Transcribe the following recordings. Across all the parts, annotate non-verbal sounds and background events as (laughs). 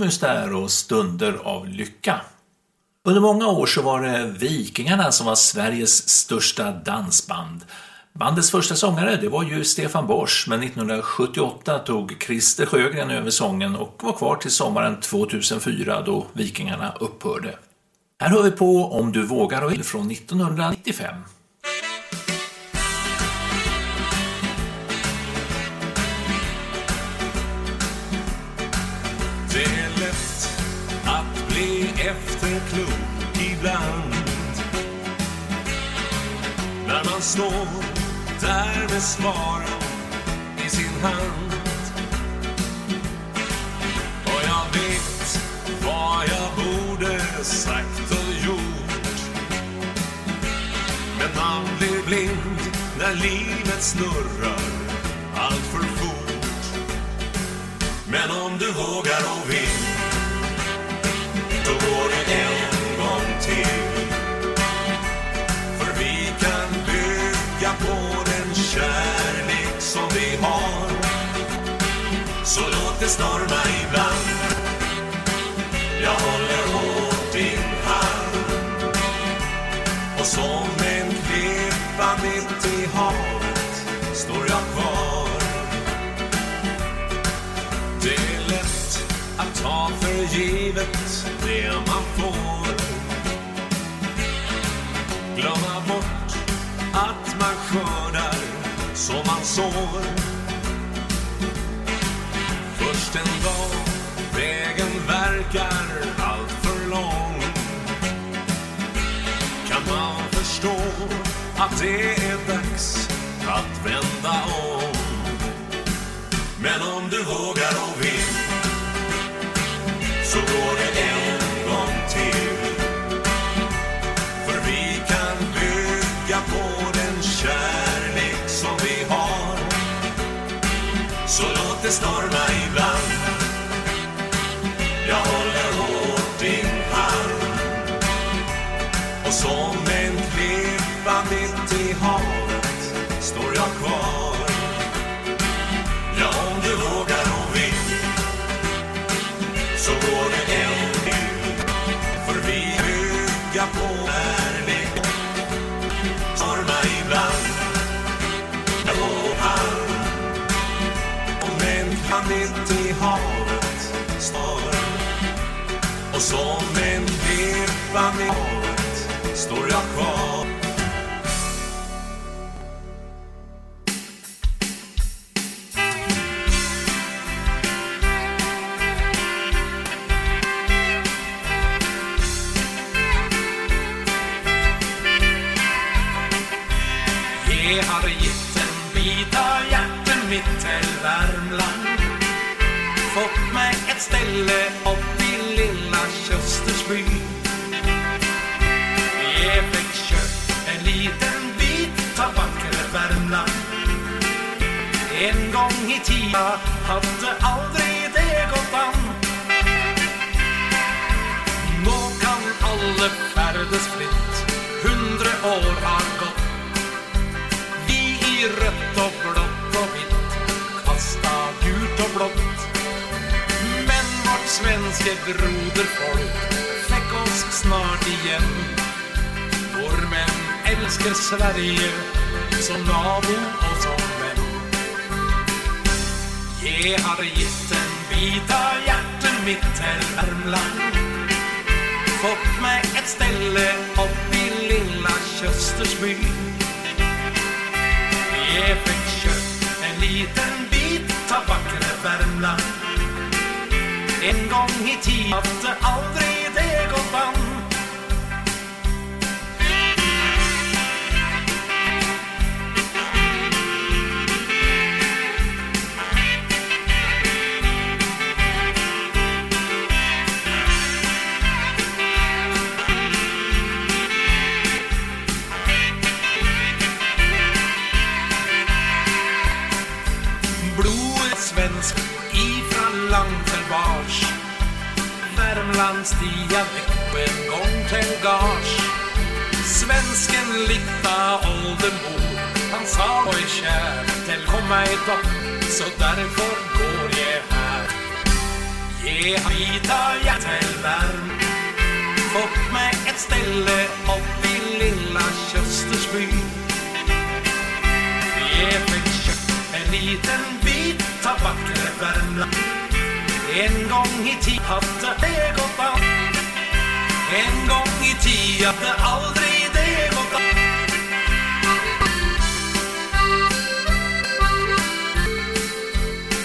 trummus där och stunder av lycka. Under många år så var det Vikingarna som var Sveriges största dansband. Bandets första sångare det var ju Stefan Borsch, men 1978 tog Christer Sjögren över sången och var kvar till sommaren 2004 då Vikingarna upphörde. Här hör vi på Om du vågar och vill från 1995. Efterklok ibland. När man står där med svaren i sin hand. Och jag vet vad jag borde sagt och gjort. Men man blir blind när livet snurrar allt för fort. Men om du vågar och vill Det storma ibland. Jag håller hårt din hand. Och som en klippa mitt i havet Står jag kvar. Det är lätt att ta för givet det man får. Glömma bort att man skördar som man sår. Först en dag vägen verkar allt för lång Kan man förstå att det är dags att vända om men om du vågar och vill så går det en gång till. För vi kan bygga på den kärlek som vi har. Så låt det storma jag kvar. Ja, om du vågar och vill så går det en. För vi bygga på ärlig storma ibland. Ja, och han om en kan mitt i havet står och som en klippa i havet står jag kvar. Mitt till Värmland. Fått mig ett ställe upp i lilla Köstersby Jag fick köpt en liten bit av vackra Värmland. En gång i tiden hade aldrig det gått an. Nå kan alle färdes fritt hundra år svenske broderfolk Fick oss snart igen Norrmän älskar Sverige Som nabo och som vän Ge har gett en bit av hjärtat mitt här Värmland. Fått mig ett ställe upp i lilla Köstersby jag fick köpt en liten bit av vackra Värmland. En gång i tiden hade aldrig det gått an Blodet svensk ifrån till Värmlandsdialekt Värmlands dialekt och en gång till gage. Svensken likta oldemor. Han sa oj kär till komma i topp Så därför går jag här. Ge har vita hjärtelvärm Fått mig ett ställe upp i lilla Köstersby. Ge mig kött en liten bit av vackra Värmland. En gång i tid hade det gått an En gång i tid hade aldrig det gått an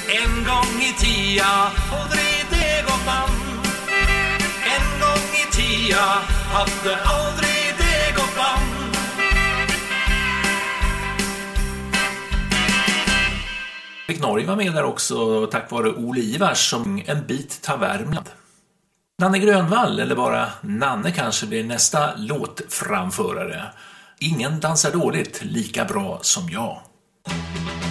En gång i tia aldrig det gått an En gång i tia hade aldrig Fick Norge var med där också tack vare Ole Ivars som En bit tar Värmland. Nanne Grönvall, eller bara Nanne kanske, blir nästa låtframförare. Ingen dansar dåligt lika bra som jag. Jag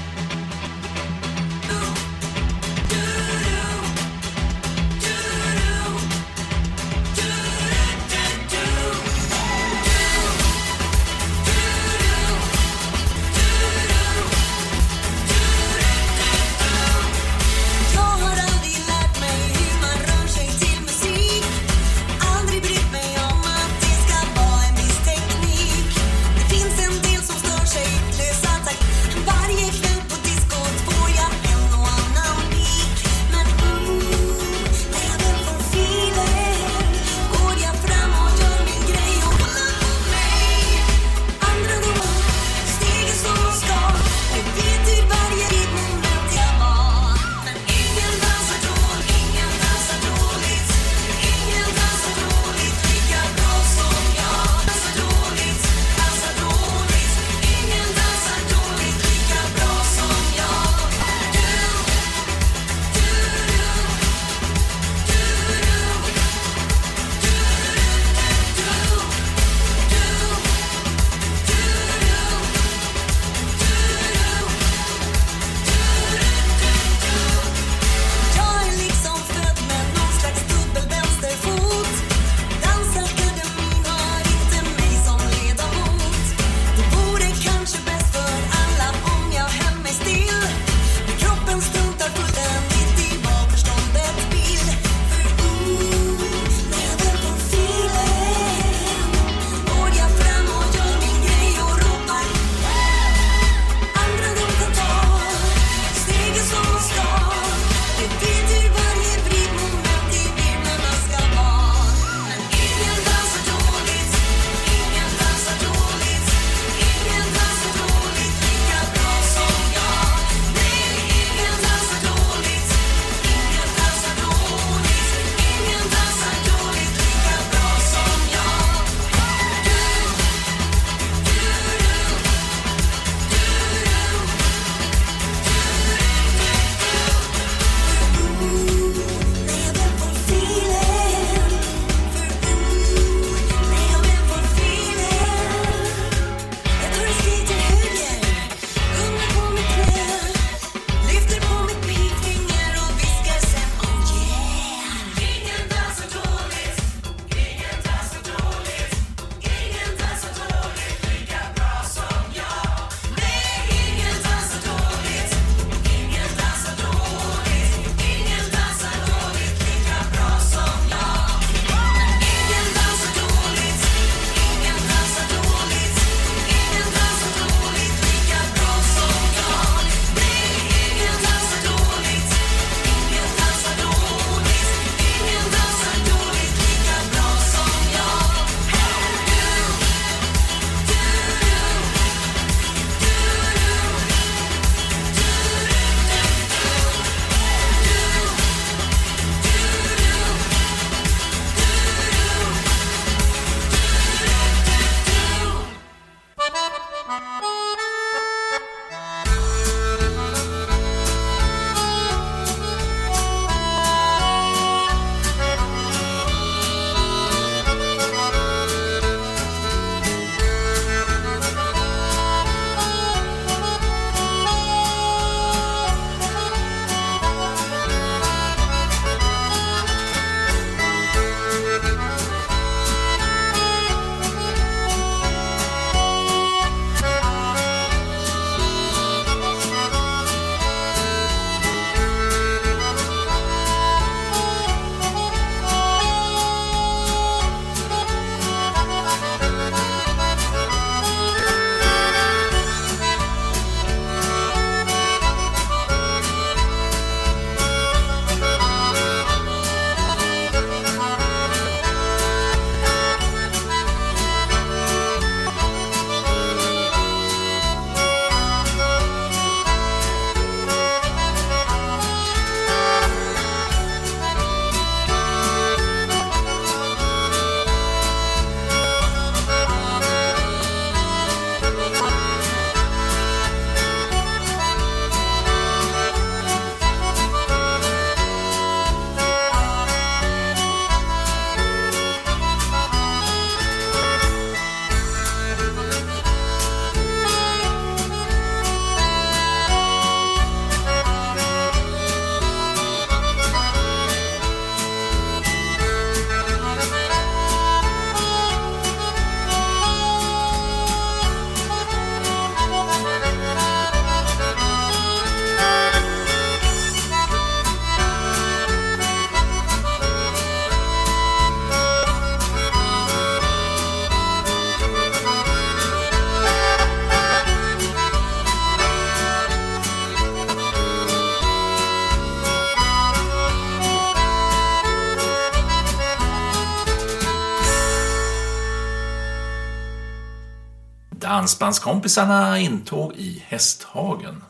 Dansbandskompisarna intåg i Hästhagen.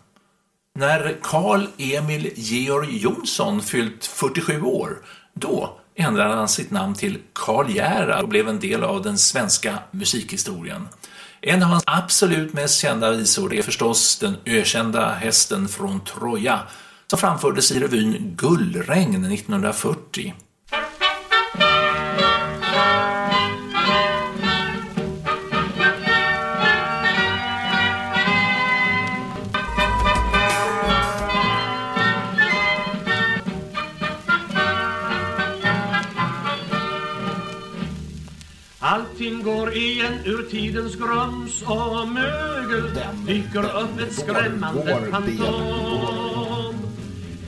När Carl Emil Georg Jonsson fyllt 47 år, då ändrade han sitt namn till Karl Gerhard och blev en del av den svenska musikhistorien. En av hans absolut mest kända visor är förstås den ökända hästen från Troja som framfördes i revyn Gullregn 1940. Allting går igen ur tidens grums och mögel Dyker upp ett skrämmande fantom.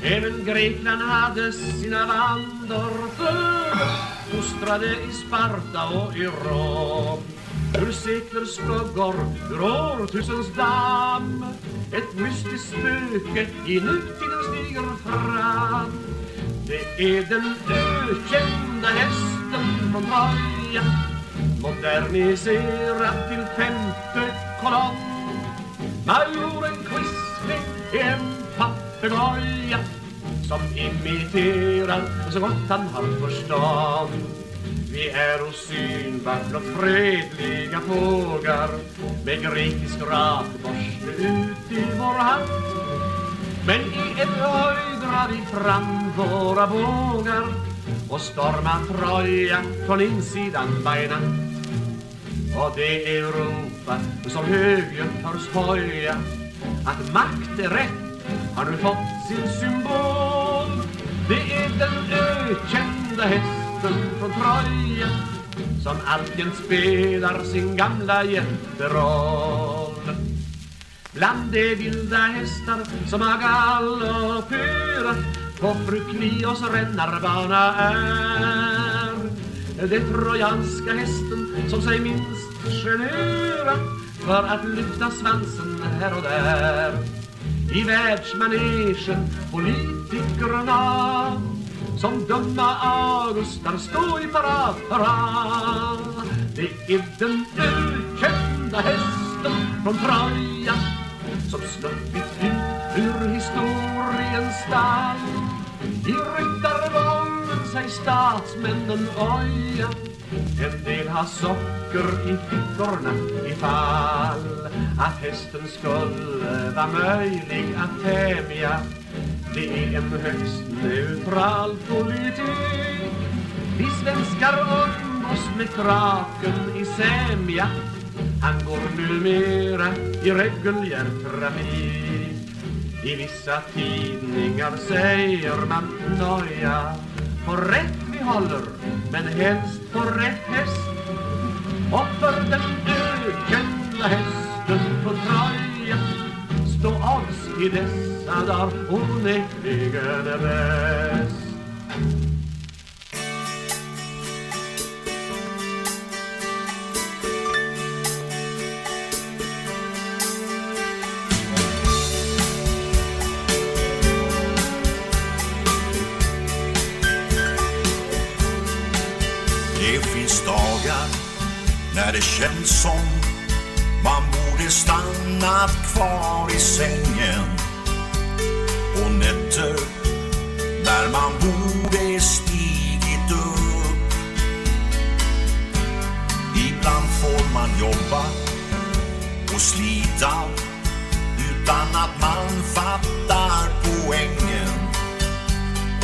Även Grekland hade sina vanderfögel Fostrade i Sparta och i Rom. Ur seklers skuggor, ur årtusens damm Ett mystiskt spöke i nutiden stiger fram. Det är den ökända hästen från Troja Moderniserad till femte kolonn. Majoren Quisling är en papegoja Som imiterar så gott han har förstånd. Vi är osynbart och fredliga fågar Med grekisk rakborste ut i vår hand. Men i ett höjd drar vi fram våra bågar och stormar Troja från insidan by natt. Och det Europa som högljutt har skojat att makt är rätt har nu fått sin symbol. Det är den ökända hästen från Troja som alltjämt spelar sin gamla jätteroll. Bland de vilda hästar som har galopperat på fru Klios rännarbana är den trojanska hästen som sig minst generar för att lyfta svansen här och där. I världsmanegen politikerna som dumma augustar stå i parad, parad. Det är den ökända hästen från Troja som sluppit ut ur historiens stall. I ryttarvagn sig statsmännen oja. En del har socker i fickorna ifall Att hästen skulle vara möjlig att tämja. Det är en högst neutral politik. Vi svenskar umgås med kraken i sämja. Han går numera i reguljär trafik i vissa tidningar säger man noja. På rätt vi håller, men helst på rätt häst. Och för den ökända hästen på Troja Stå oss i dessa dagar onekligen bäst. Dagar när det känns som man borde stannat kvar i sängen och nätter när man borde stigit upp. Ibland får man jobba och slita utan att man fattar poängen.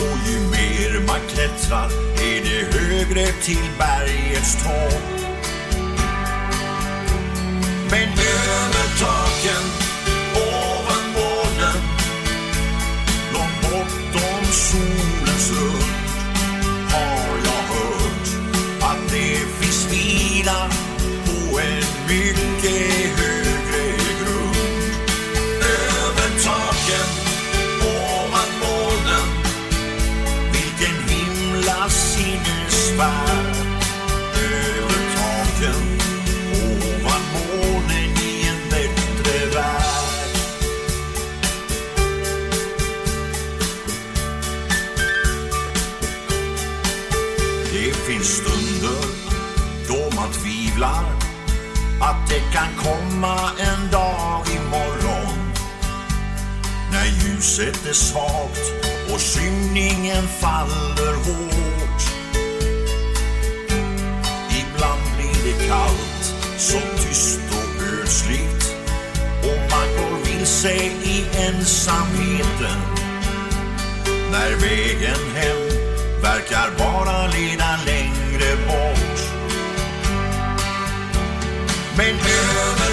Och ju mer man klättrar är det högre till bergets topp. Men över taken, ovan molnen, långt bortom solens rund har jag hört att det finns vila på en mycket hög sinnesfärd över taken ovan månen i en bättre värld. Det finns stunder då man tvivlar att det kan komma en dag imorgon när ljuset är svagt och skymningen faller sig i ensamheten när vägen hem verkar bara leda längre bort. Men över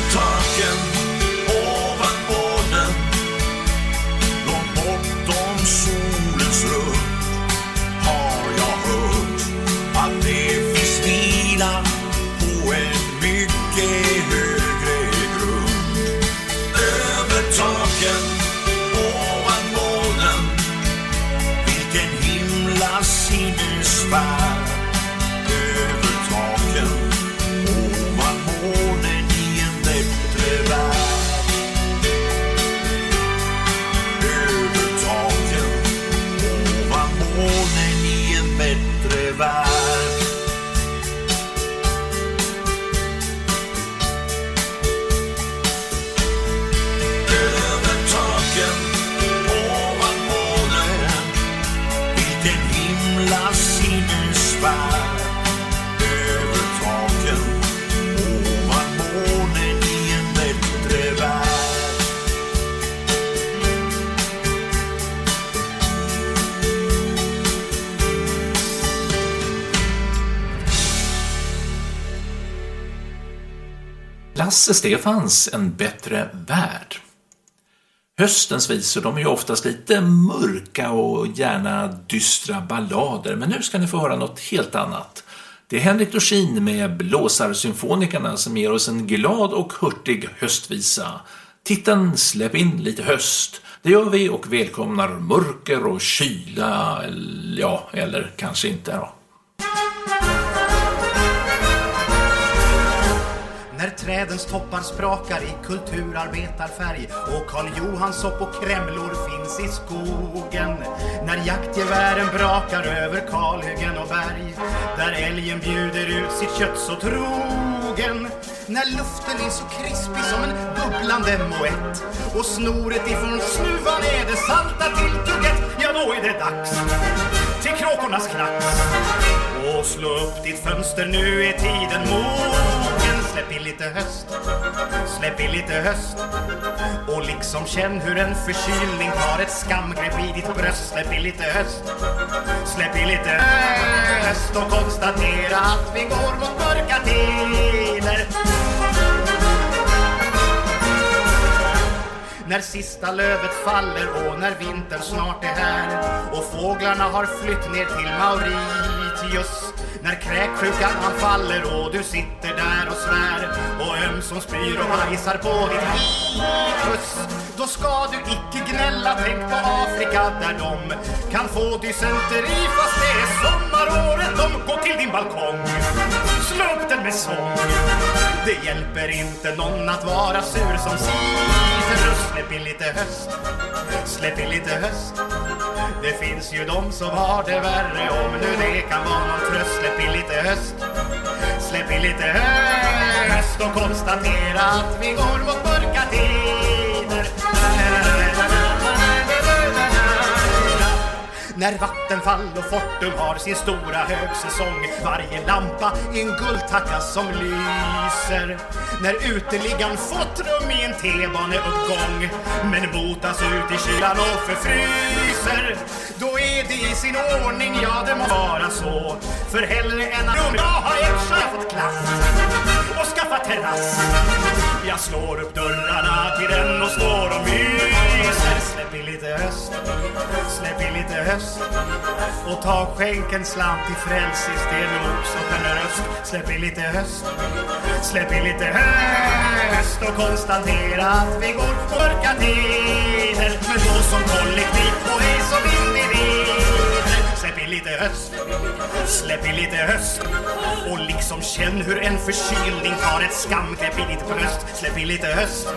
Lasse Stefans En bättre värld. Höstens visor de är ju oftast lite mörka och gärna dystra ballader, men nu ska ni få höra något helt annat. Det är Henrik Dorsin med Blåsarsymfonikerna som ger oss en glad och hurtig höstvisa. Titeln Släpp in lite höst. Det gör vi och välkomnar mörker och kyla, ja, eller kanske inte då. När trädens toppar sprakar i kulturarbetarfärg och Karl Johans hopp och kremlor finns i skogen. När jaktgevären brakar över kalhyggen och berg där älgen bjuder ut sitt kött så trogen. När luften är så krispig som en bubblande moett och snoret ifrån snuvan är det salta till tugget, ja då är det dags till kråkornas krax. Och slå upp ditt fönster, nu är tiden mogen. Släpp in lite höst, släpp in lite höst. Och liksom känn hur en förkylning tar ett skamgrepp i ditt bröst. Släpp in lite höst, släpp in lite höst. Och konstatera att vi går mot mörka tider. När sista lövet faller och när vintern snart är här och fåglarna har flytt ner till Mauritius när kräksjukan han faller och du sitter där och svär. Och ömsom spyr och bajsar på ditt hikus då ska du icke gnälla, tänk på Afrika där de kan få dysenteri fast det är sommaråret de går till din balkong. Slå upp den med sång det hjälper inte någon att vara sur som citrus Släpp in lite höst, släpp in lite höst. Det finns ju de som har det värre. Om nu det kan vara någon tröst Släpp in lite höst, släpp in lite höst och konstatera att vi går mot mörka tider. När Vattenfall och Fortum har sin stora högsäsong Varje lampa är en guldtacka som lyser. När uteliggaren fått rum i en T-baneuppgång Men botas ut i kylan och förfryser. Då är det i sin ordning, ja det må vara så. För hellre än att rum jag har ett har jag fått klass och skaffat terrass. Jag slår upp dörrarna till den och står och myser Släpp in lite höst, släpp in lite höst. Och ta skänk en slant till Frälsis, det är nog generöst Släpp in lite höst, släpp in lite höst Och konstatera att vi går mörka tider. Men då som kollektiv och ej som individ Släpp in lite höst, släpp in lite höst och liksom känn hur en förkylning tar ett skamgrepp i ditt bröst. Släpp in lite höst,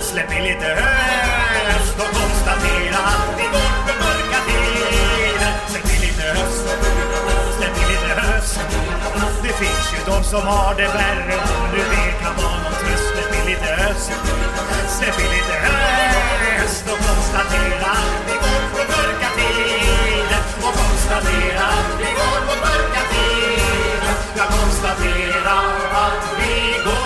släpp in lite höst och konstatera att det går för mörka tider. Släpp in lite höst, släpp in lite höst. Det finns ju de som har det värre om du, det kan vara någon tröst. Släpp in lite höst, släpp in lite höst och konstatera att det går och konstaterar vi går mot mörka tider. Jag konstaterar att vi går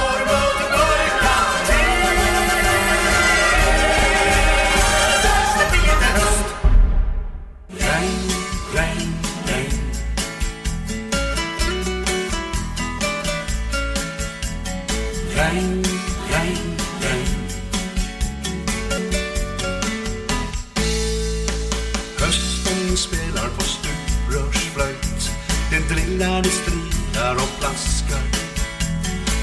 Det det strilar och plaskar.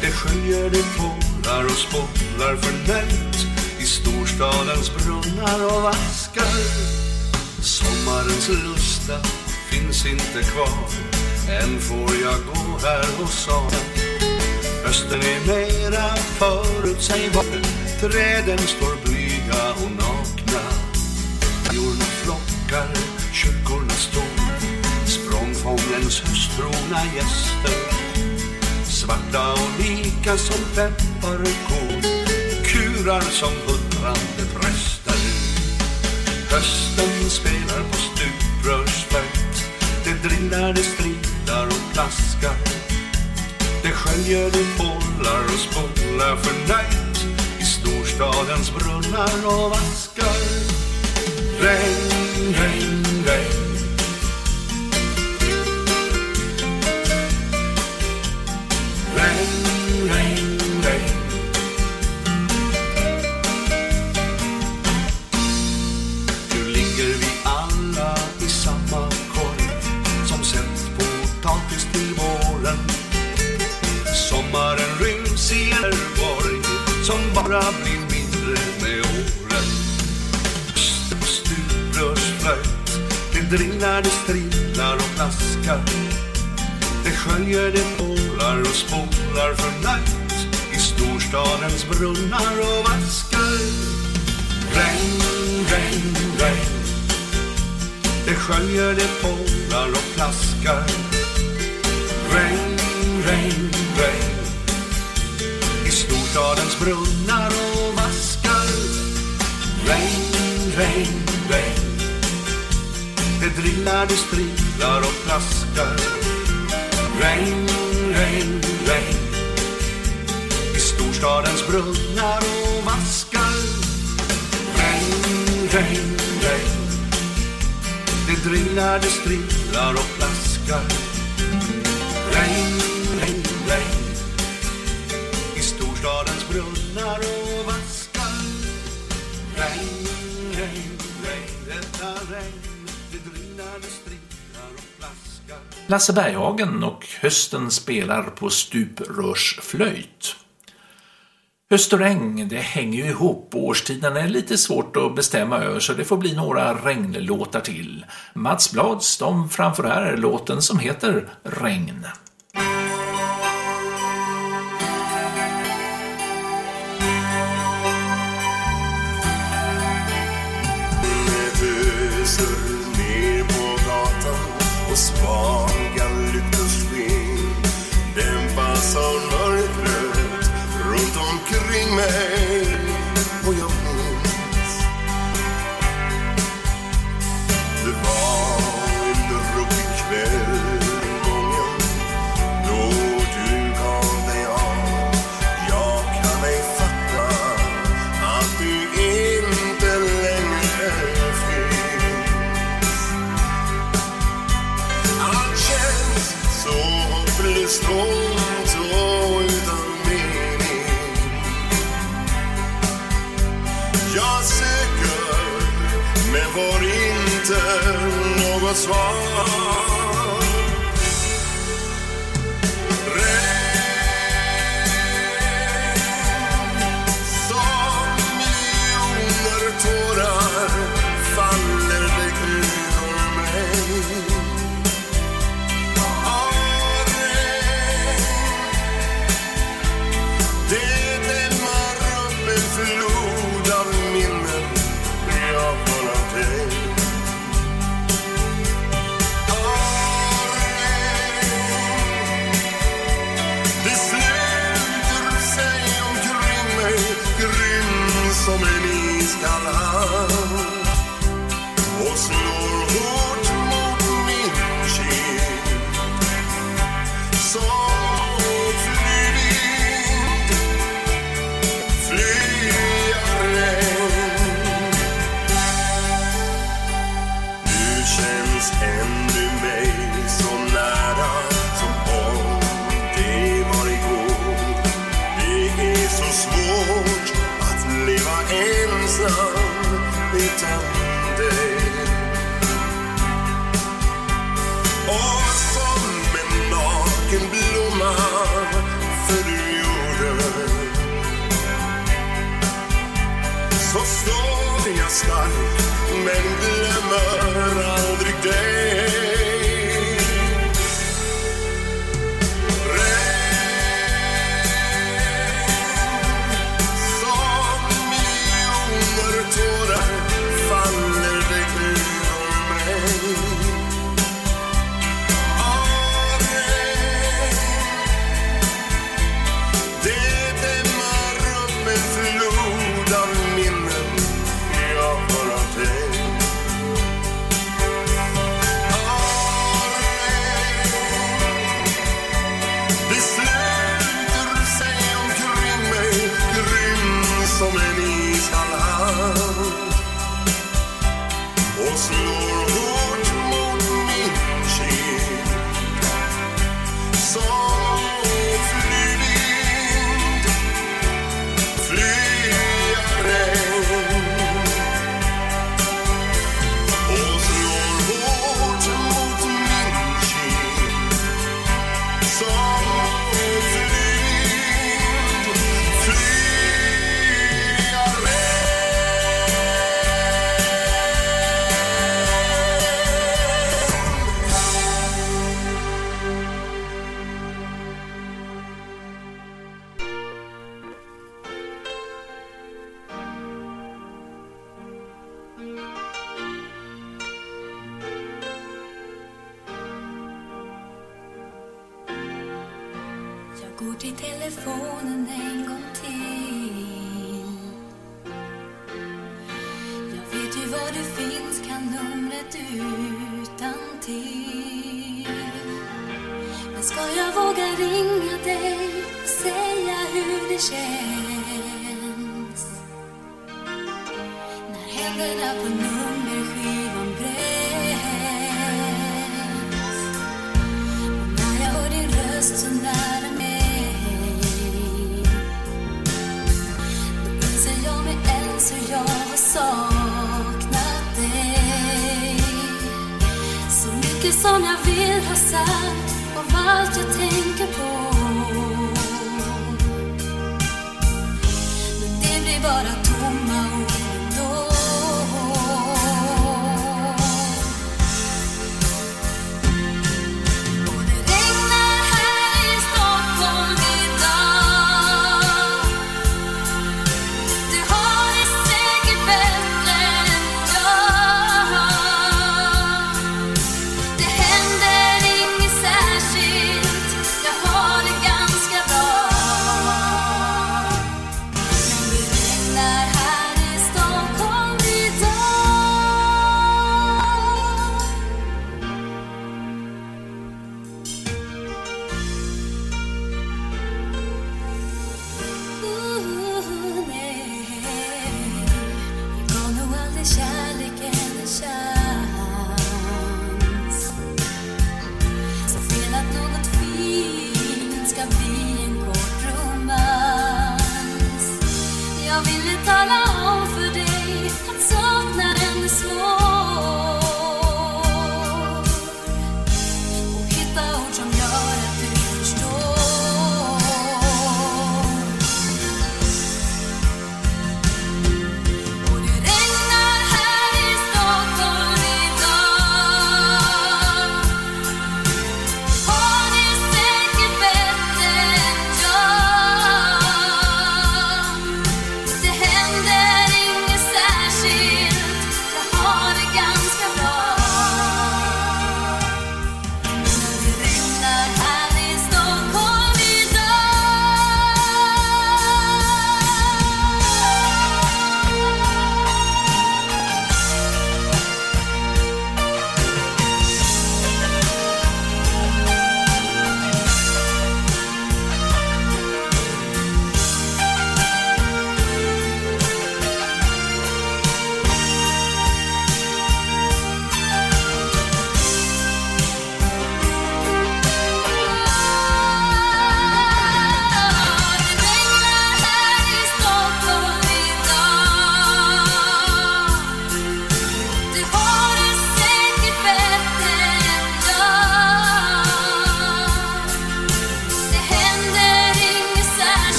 Det sköljer, det porlar och spolar förnöjt i storstadens brunnar och vaskar. Sommarens lusta finns inte kvar. Än får jag gå här hos Sara. Hösten är mera förutsägbar. Träden står blyga och nakna. Jorna flockar, kyrkorna står. Språngfångens höstrona gäster. Svarta och lika som pepparkorn, Kurar som hundrande präster. Hösten spelar på stuprörsfält Det drillar, det strilar och plaskar. Det sköljer, det bollar och spolar förnöjt i storstadens brunnar och vaskar. Regn, regn. Regn, bara blir mindre med åren. Stuprörsflöjt, det drillar, det strilar och plaskar. Det sköljer, det porlar och spolar förnöjt i storstadens brunnar och vaskar. Regn, regn, regn. Det sköljer, det porlar och plaskar. Regn, regn, regn. I storstadens brunnar. Regn, regn, regn. Det drillar, det strilar och plaskar. Regn, regn, regn. I storstadens brunnar och vaskar. Regn, regn, regn. Det drillar, det strilar och plaskar. Regn, regn, regn. I storstadens brunnar Lasse Berghagen och Hösten spelar på stuprörsflöjt. Höst och regn, det hänger ju ihop och årstiden är lite svårt att bestämma över så det får bli några regnlåtar till. Mats Blads, de framför här låten som heter Regn. Något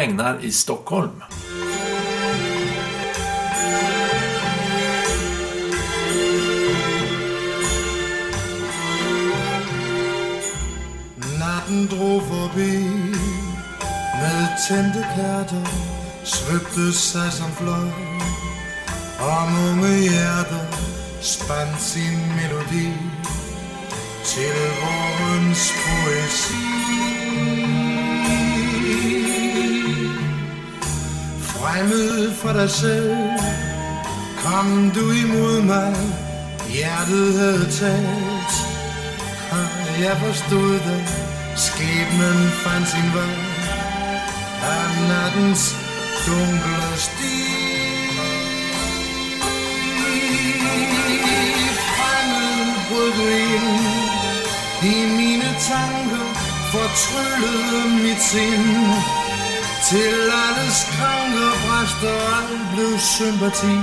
regnar i Stockholm. Natten drog förbi med tända kærter, svepte sig som fløj. och många hjärtan spann sin melodi till vårens poesi. Fremmed for dig selv, kom du imod mig, hjertet havde talt. Og jeg forstod det, skæbnen fandt sin vej af nattens dunkle sti. Fremmed brød du ind i mine tanker, fortryllede mit sind. Til alles kranke bræst og alt blev sympati.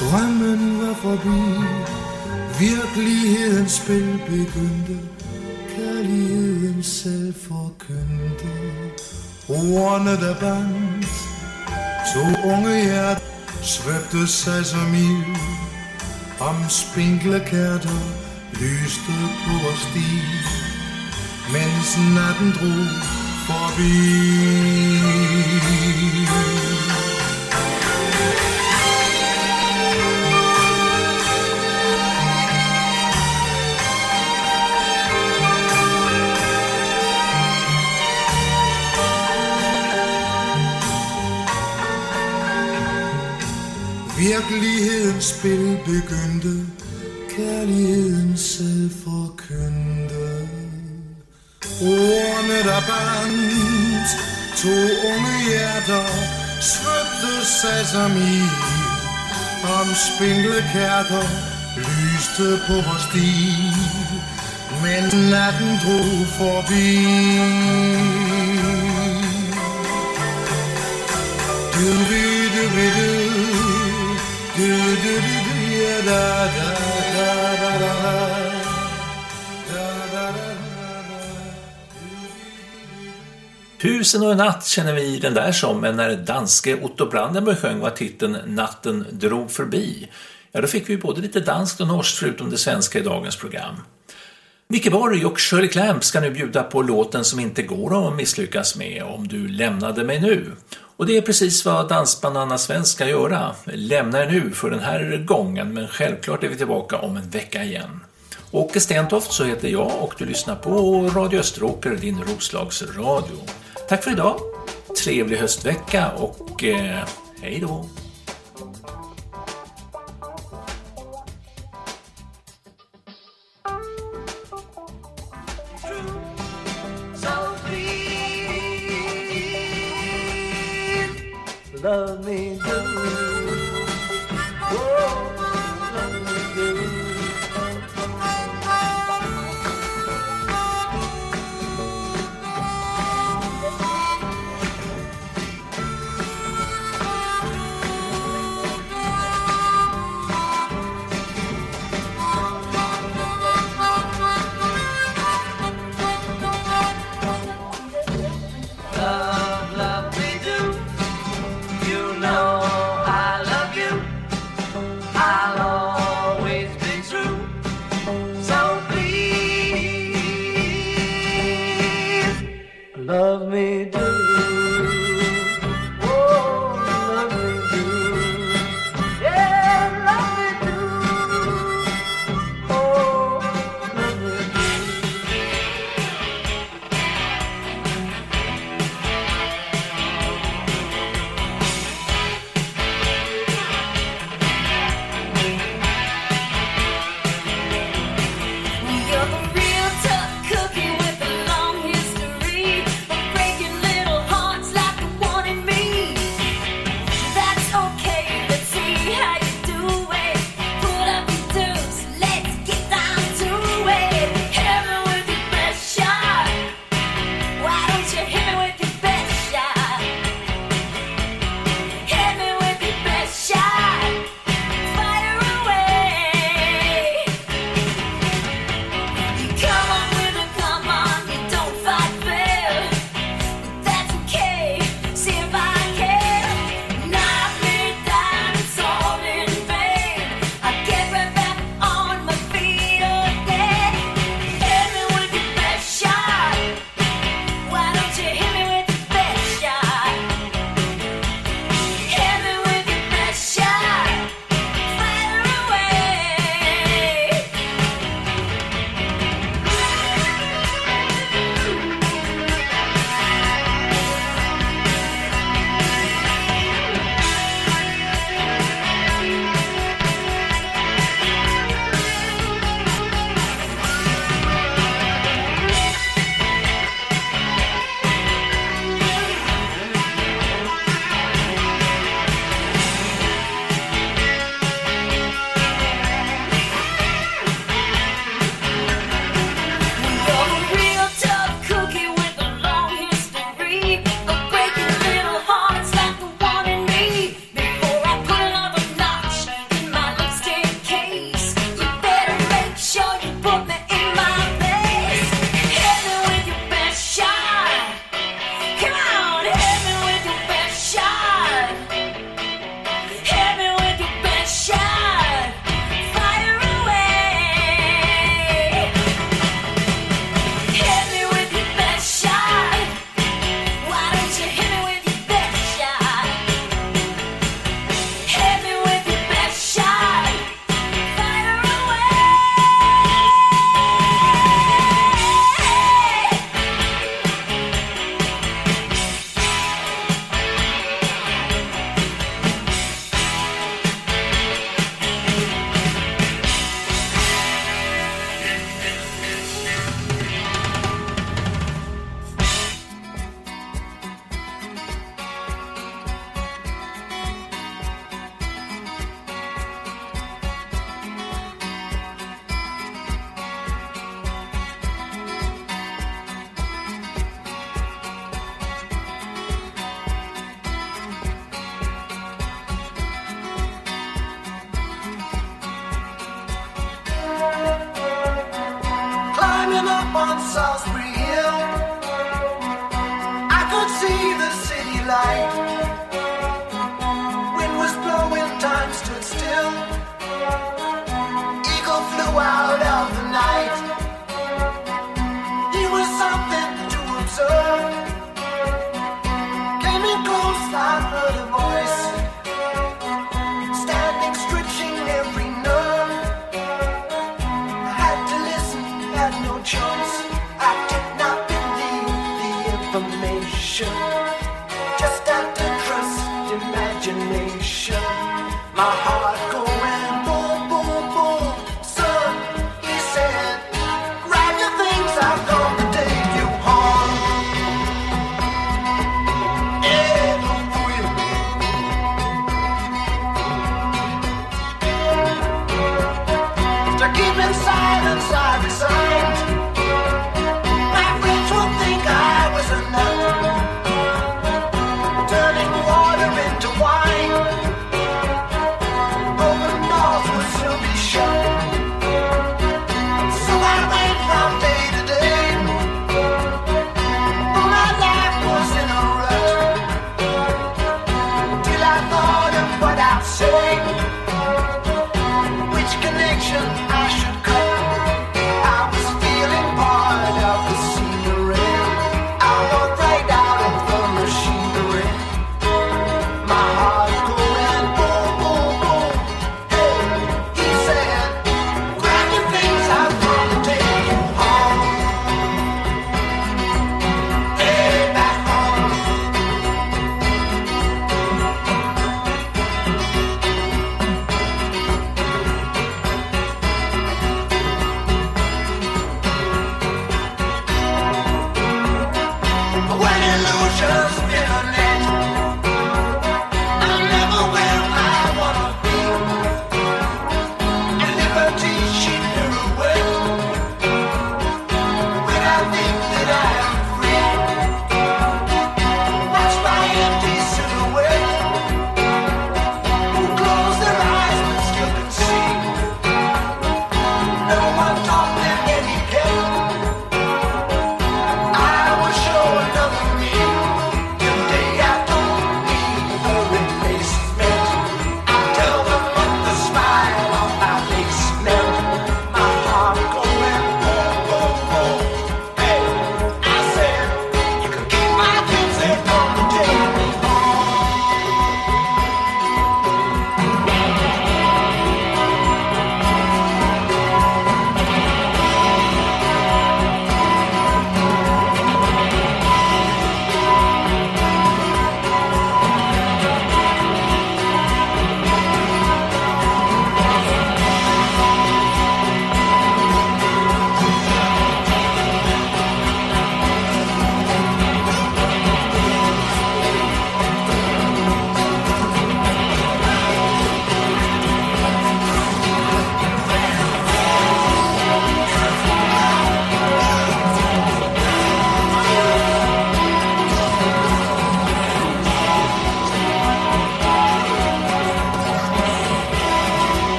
Drømmen var forbi, virkelighedens spil begyndte. Kærligheden selv forkyndte. Ordene der bandt, to unge hjerter svøbte sig som ild. Om spinkle kærter lyste på vores sti, mens natten drog förbi Virkelighedens spil begyndte, kærligheden selv forkyndte. Ordene der bandt, to unge hjerter, svøbte sig som i. Om spinkle kærter, lyste på vores sti, men natten drog forbi. Du, du, du, du, du. Du, du, du, du, du, du, du, du, du, du, du, Tusen och en natt känner vi den där som, men när danske Otto Brandenburg sjöng var titeln Natten drog förbi. Ja, då fick vi både lite danskt och norskt förutom det svenska i dagens program. Micke Borg och Shirley Clamp ska nu bjuda på låten som inte går att misslyckas med, Om du lämnade mig nu. Och det är precis vad dansband Anna Svensk ska göra. Lämna er nu för den här gången, men självklart är vi tillbaka om en vecka igen. Åke Stentoft så heter jag och du lyssnar på Radio Österåker, din Roslagsradio. Tack för idag, trevlig höstvecka och eh, hej då! Love me do.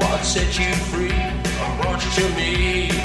What set you free? Or brought you to me?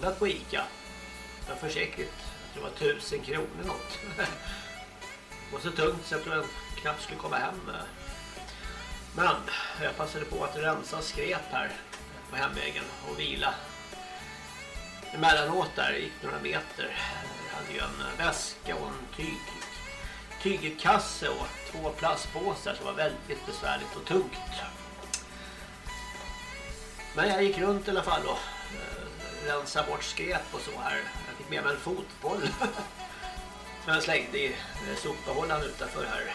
Handlat på Ica. Det var att Det var tusen kronor något. (laughs) Det var så tungt så jag tror jag knappt skulle komma hem. Men jag passade på att rensa skräp här på hemvägen och vila. Emellanåt där gick några meter. Jag hade ju en väska och en tyg, tygkasse och två plastpåsar som var väldigt besvärligt och tungt. Men jag gick runt i alla fall och eh, rensa bort skräp och så här. Jag fick med mig en fotboll. (laughs) Som jag slängde i eh, sopbehållaren utanför här.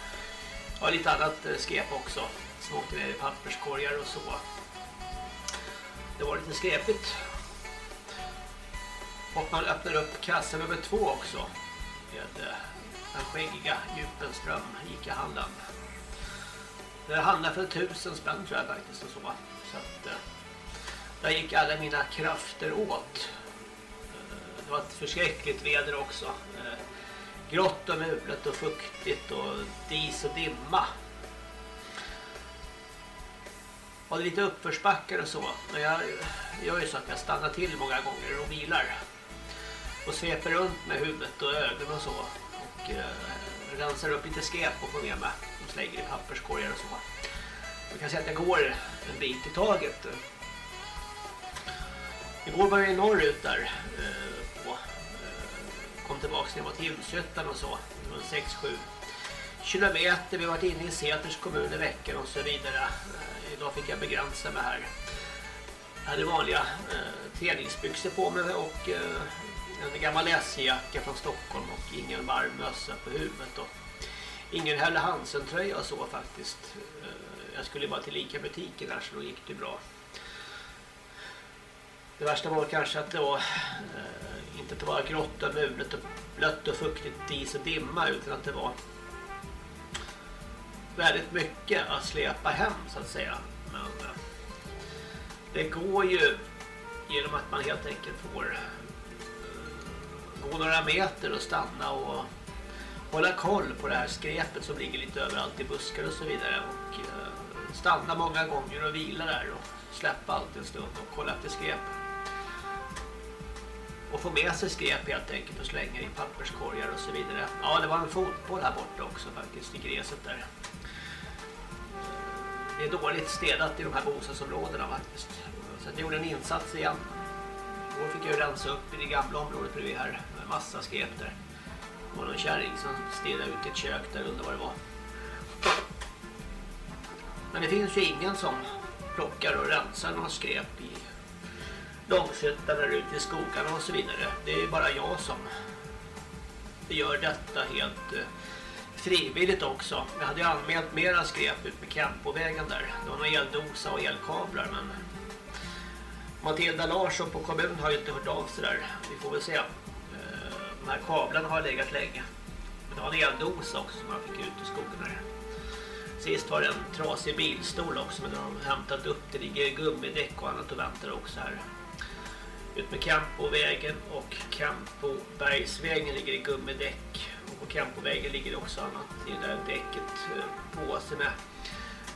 (laughs) Och lite annat eh, skräp också. Som åkte ner i papperskorgar och så. Det var lite skräpigt. Och man öppnar upp kassa nummer två också. Med eh, den skäggiga Djupenström Ica-handlaren. Det handlar för tusen spänn tror jag faktiskt och så. Så att jag där gick alla mina krafter åt. Det var ett förskräckligt väder också. Eh, grått och mulet och fuktigt och dis och dimma. Och det lite uppförsbackar och så. Men jag gör ju så att jag stannar till många gånger och vilar. Och sveper runt med huvudet och ögonen och så. Och eh, rensar upp lite skräp och får med mig. Och slänger i papperskorgar och så. Man kan säga att jag går en bit i taget. Igår var jag norrut där. Eh, och eh, kom tillbaka när jag var till Himshyttan och så. Det var 6-7 kilometer. Vi har varit inne i Säters kommun i veckan och så vidare. Eh, idag fick jag begränsa mig här. Jag hade vanliga eh, träningsbyxor på mig och eh, en gammal SJ-jacka från Stockholm och ingen varm mössa på huvudet. Och ingen Helle Hansen-tröja och så faktiskt. Jag skulle bara till lika butiken där så då gick det bra. Det värsta var kanske att det var eh, inte att det var grått och mulet och blött och fuktigt, dis och dimma utan att det var väldigt mycket att släpa hem så att säga. Men eh, det går ju genom att man helt enkelt får eh, gå några meter och stanna och hålla koll på det här skräpet som ligger lite överallt i buskar och så vidare och eh, stanna många gånger och vila där och släppa allt en stund och kolla efter skräp. Och få med sig skräp helt enkelt och slänga i papperskorgar och så vidare. Ja, det var en fotboll här borta också faktiskt i gräset där. Det är dåligt städat i de här bostadsområdena faktiskt. Så jag gjorde en insats igen. Då fick jag rensa upp i det gamla området bredvid här. Med massa skräp där. Det var någon kärring som städade ut ett kök där undrar vad det var. Men det finns ju ingen som plockar och rensar någon skräp i Långshyttan ute i skogarna och så vidare. Det är bara jag som gör detta helt eh, frivilligt också. Jag hade ju anmält mera skräp ut med Kempovägen där. Det var någon eldosa och elkablar men Matilda Larsson på kommunen har ju inte hört av sig där. Vi får väl se. Eh, de här kablarna har legat länge. Men det var en eldosa också som man fick ut i skogen där. Sist var det en trasig bilstol också men de har hämtat upp det ligger gummidäck och annat och väntar också här. Ut med Campovägen och Campobergsvägen ligger i gummidäck. Och på Campovägen ligger det också annat i det där däcket eh, påse med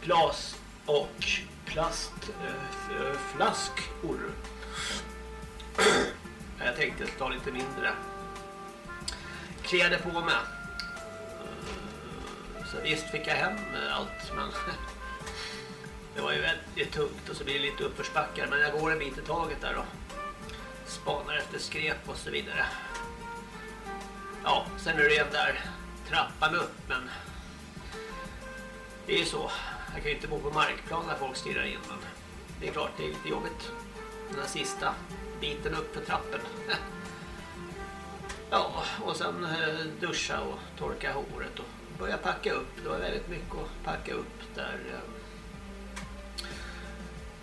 glas och plastflaskor. Eh, eh, (clears throat) jag tänkte ta lite mindre kläder på mig. Så visst fick jag hem allt men (laughs) det var ju väldigt tungt och så blir det lite uppförsbackar men jag går en bit i taget där då spanar efter skräp och så vidare. Ja, sen är det den där trappan upp men det är ju så. Jag kan ju inte bo på markplan när folk stirrar in men det är klart det är lite jobbigt. Den här sista biten upp för trappen. (laughs) Ja, och sen eh, duscha och torka håret och börja packa upp. Det var väldigt mycket att packa upp där. Eh,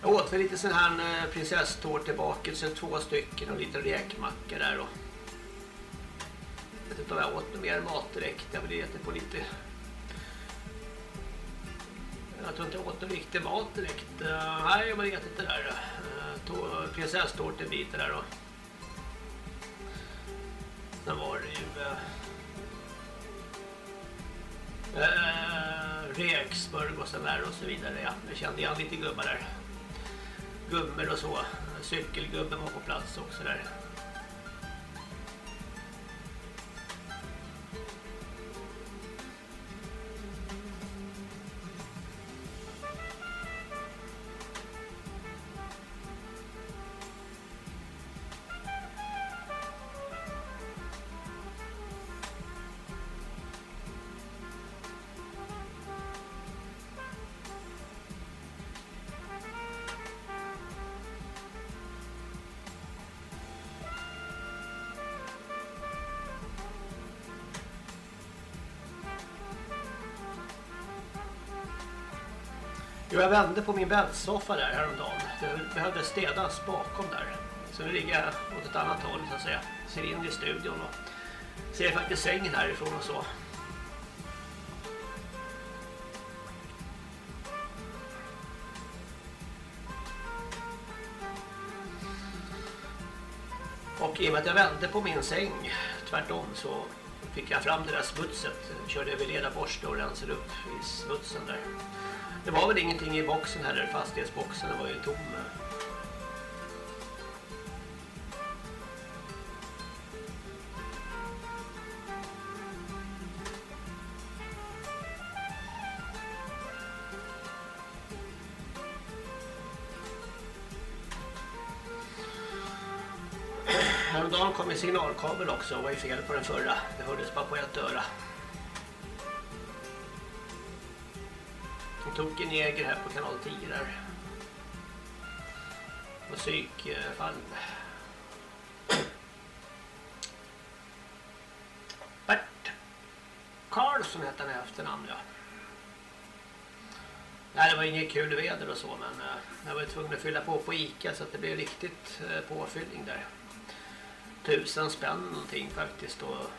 jag åt väl lite sån här eh, prinsesstårtebakelse, två stycken och lite räkmacka där och jag vet inte om jag åt mer mat direkt. Jag vill äta på lite jag tror inte jag åt någon riktig mat direkt. Eh, nej, jag har ätit det där. Uh, där då. Sen var det ju Äh, räksmörgåsen och så där och så vidare. Ja, jag kände igen lite gubbar där. Gummor och så. Cykelgubben var på plats också där. Jo, jag vände på min bäddsoffa där häromdagen. Det behövde städas bakom där. Så nu ligger jag åt ett annat håll så att säga. Ser in i studion och ser faktiskt sängen härifrån och så. Och i och med att jag vände på min säng tvärtom så fick jag fram det där smutset. Körde över ledarborste och rensade upp i smutsen där. Det var väl ingenting i boxen heller, fastighetsboxen var ju tom. Signalkabel också, det var ju fel på den förra. Det hördes bara på ett öra. De tog en neger här på kanal 10 där. Och psykfall. Bert Karlsson hette han i efternamn, ja. Nej, det var inget kul väder och så, men eh, jag var tvungen att fylla på på Ica så att det blev riktigt eh, påfyllning där. Tusen spänn någonting faktiskt och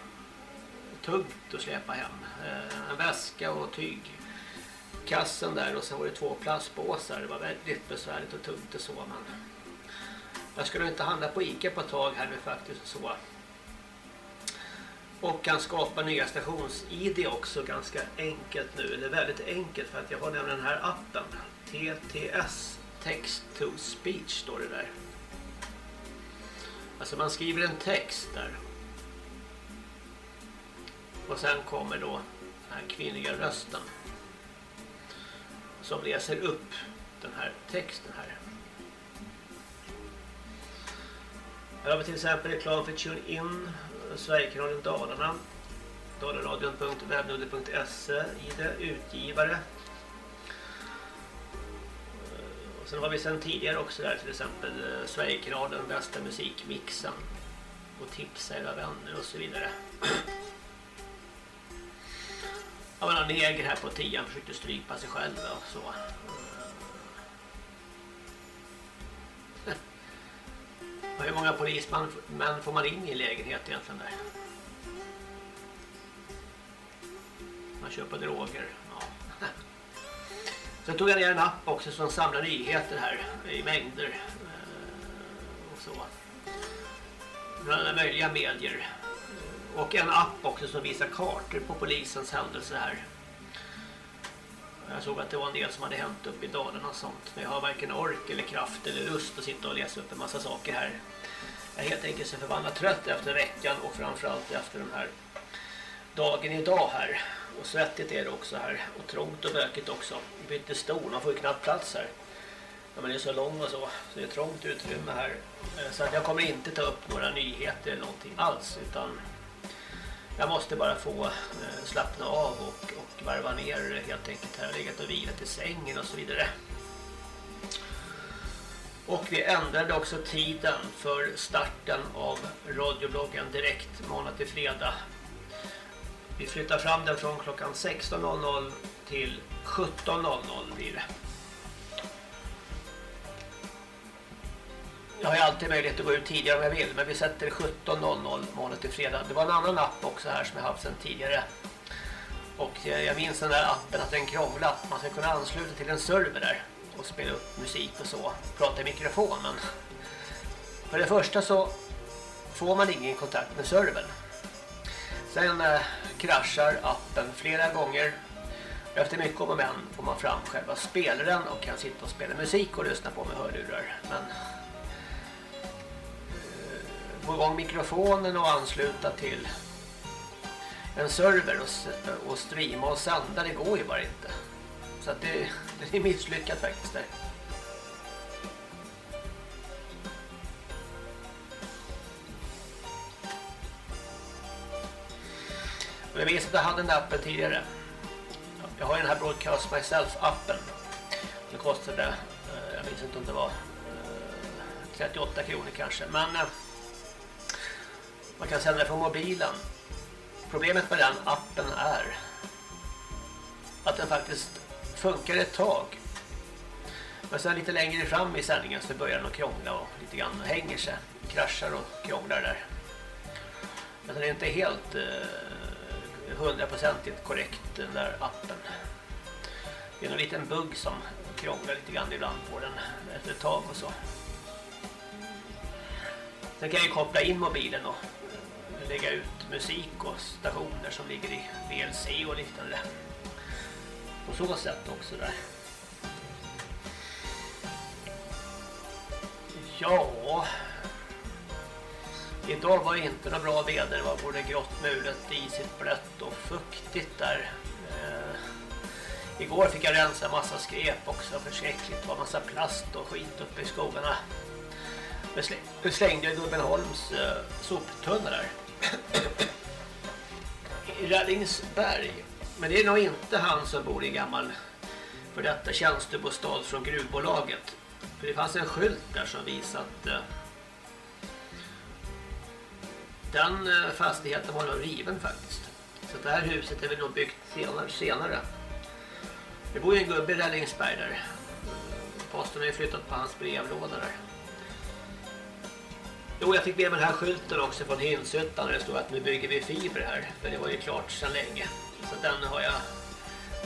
tungt att släpa hem. Eh, en väska och tyg kassen där och sen var det två plastpåsar. Det var väldigt besvärligt och tungt och så men jag skulle inte handla på Ica på ett tag här nu faktiskt så. Och kan skapa nya stations-ID också ganska enkelt nu. Eller väldigt enkelt för att jag har nämligen den här appen. TTS Text to Speech står det där. Alltså man skriver en text där. Och sen kommer då den här kvinnliga rösten som läser upp den här texten här. Här har vi till exempel reklam för TuneIn, Sverigekanalen Dalarna, dalaradion.webnode.se, ID, utgivare. Sen har vi sen tidigare också där till exempel eh, Sverigekanalen, bästa musikmixen och tipsa era vänner och så vidare. Ja, men en neger här på tian försökte strypa sig själv och så. Och hur många polismän män får man in i en lägenhet egentligen där? Man köper droger. Sen tog jag ner en app också som samlar nyheter här i mängder. Eh, och så. Bland alla möjliga medier. Och en app också som visar kartor på polisens händelser här. Jag såg att det var en del som hade hänt upp i Dalarna och sånt. Men jag har varken ork eller kraft eller lust att sitta och läsa upp en massa saker här. Jag är helt enkelt så förbannat trött efter veckan och framförallt efter den här dagen idag här. Och svettigt är det också här. Och trångt och bökigt också. Bytte stol, man får ju knappt plats här. Ja, men det är så lång och så, så det är trångt utrymme här. Eh, så att jag kommer inte ta upp några nyheter eller någonting alls. Utan jag måste bara få eh, slappna av och, och varva ner helt enkelt här. Jag har legat och vilat i sängen och så vidare. Och vi ändrade också tiden för starten av radiobloggen direkt månad till fredag. Vi flyttar fram den från klockan 16.00 till 17.00 blir det. Jag har ju alltid möjlighet att gå ut tidigare om jag vill men vi sätter 17.00 månad till fredag. Det var en annan app också här som jag haft sedan tidigare. Och eh, jag minns den där appen att den krånglade. Man ska kunna ansluta till en server där och spela upp musik och så. Prata i mikrofon men för det första så får man ingen kontakt med servern. Sen eh, kraschar appen flera gånger efter mycket om och men får man fram själva spelaren och kan sitta och spela musik och lyssna på med hörlurar. Men eh, få igång mikrofonen och ansluta till en server och, och streama och sända, det går ju bara inte. Så att det, (laughs) det är misslyckat faktiskt där. Och jag minns att jag hade den appen tidigare. Jag har ju den här Broadcast Myself-appen. Den kostade, eh, jag minns inte om det var eh, 38 kronor kanske. Men eh, man kan sända från mobilen. Problemet med den appen är att den faktiskt funkar ett tag. Men sen lite längre fram i sändningen så börjar den att krångla och lite grann hänger sig. Kraschar och krånglar där. Men den är inte helt hundraprocentigt korrekt den där appen. Det är en liten bugg som krånglar lite grann ibland på den efter ett tag och så. Sen kan jag ju koppla in mobilen och lägga ut musik och stationer som ligger i VLC och liknande. På så sätt också där. Ja, idag var det inte något bra väder. Det var både grått, mulet, isigt, blött och fuktigt där. Eh, igår fick jag rensa en massa skräp också. Förskräckligt. Det var massa plast och skit uppe i skogarna. Nu slängde jag Dubbelholms eh, soptunna där. I Rallingsberg. Men det är nog inte han som bor i en gammal för detta tjänstebostad från gruvbolaget. För det fanns en skylt där som visade att eh, den eh, fastigheten var nog riven faktiskt. Så det här huset är väl nog byggt senare. senare. Det bor ju en gubbe i Rällingsberg där. Posten har ju flyttat på hans brevlåda där. Jo, jag fick med mig den här skylten också från Hinshyttan där det står att nu bygger vi fiber här. För det var ju klart sedan länge. Så den har jag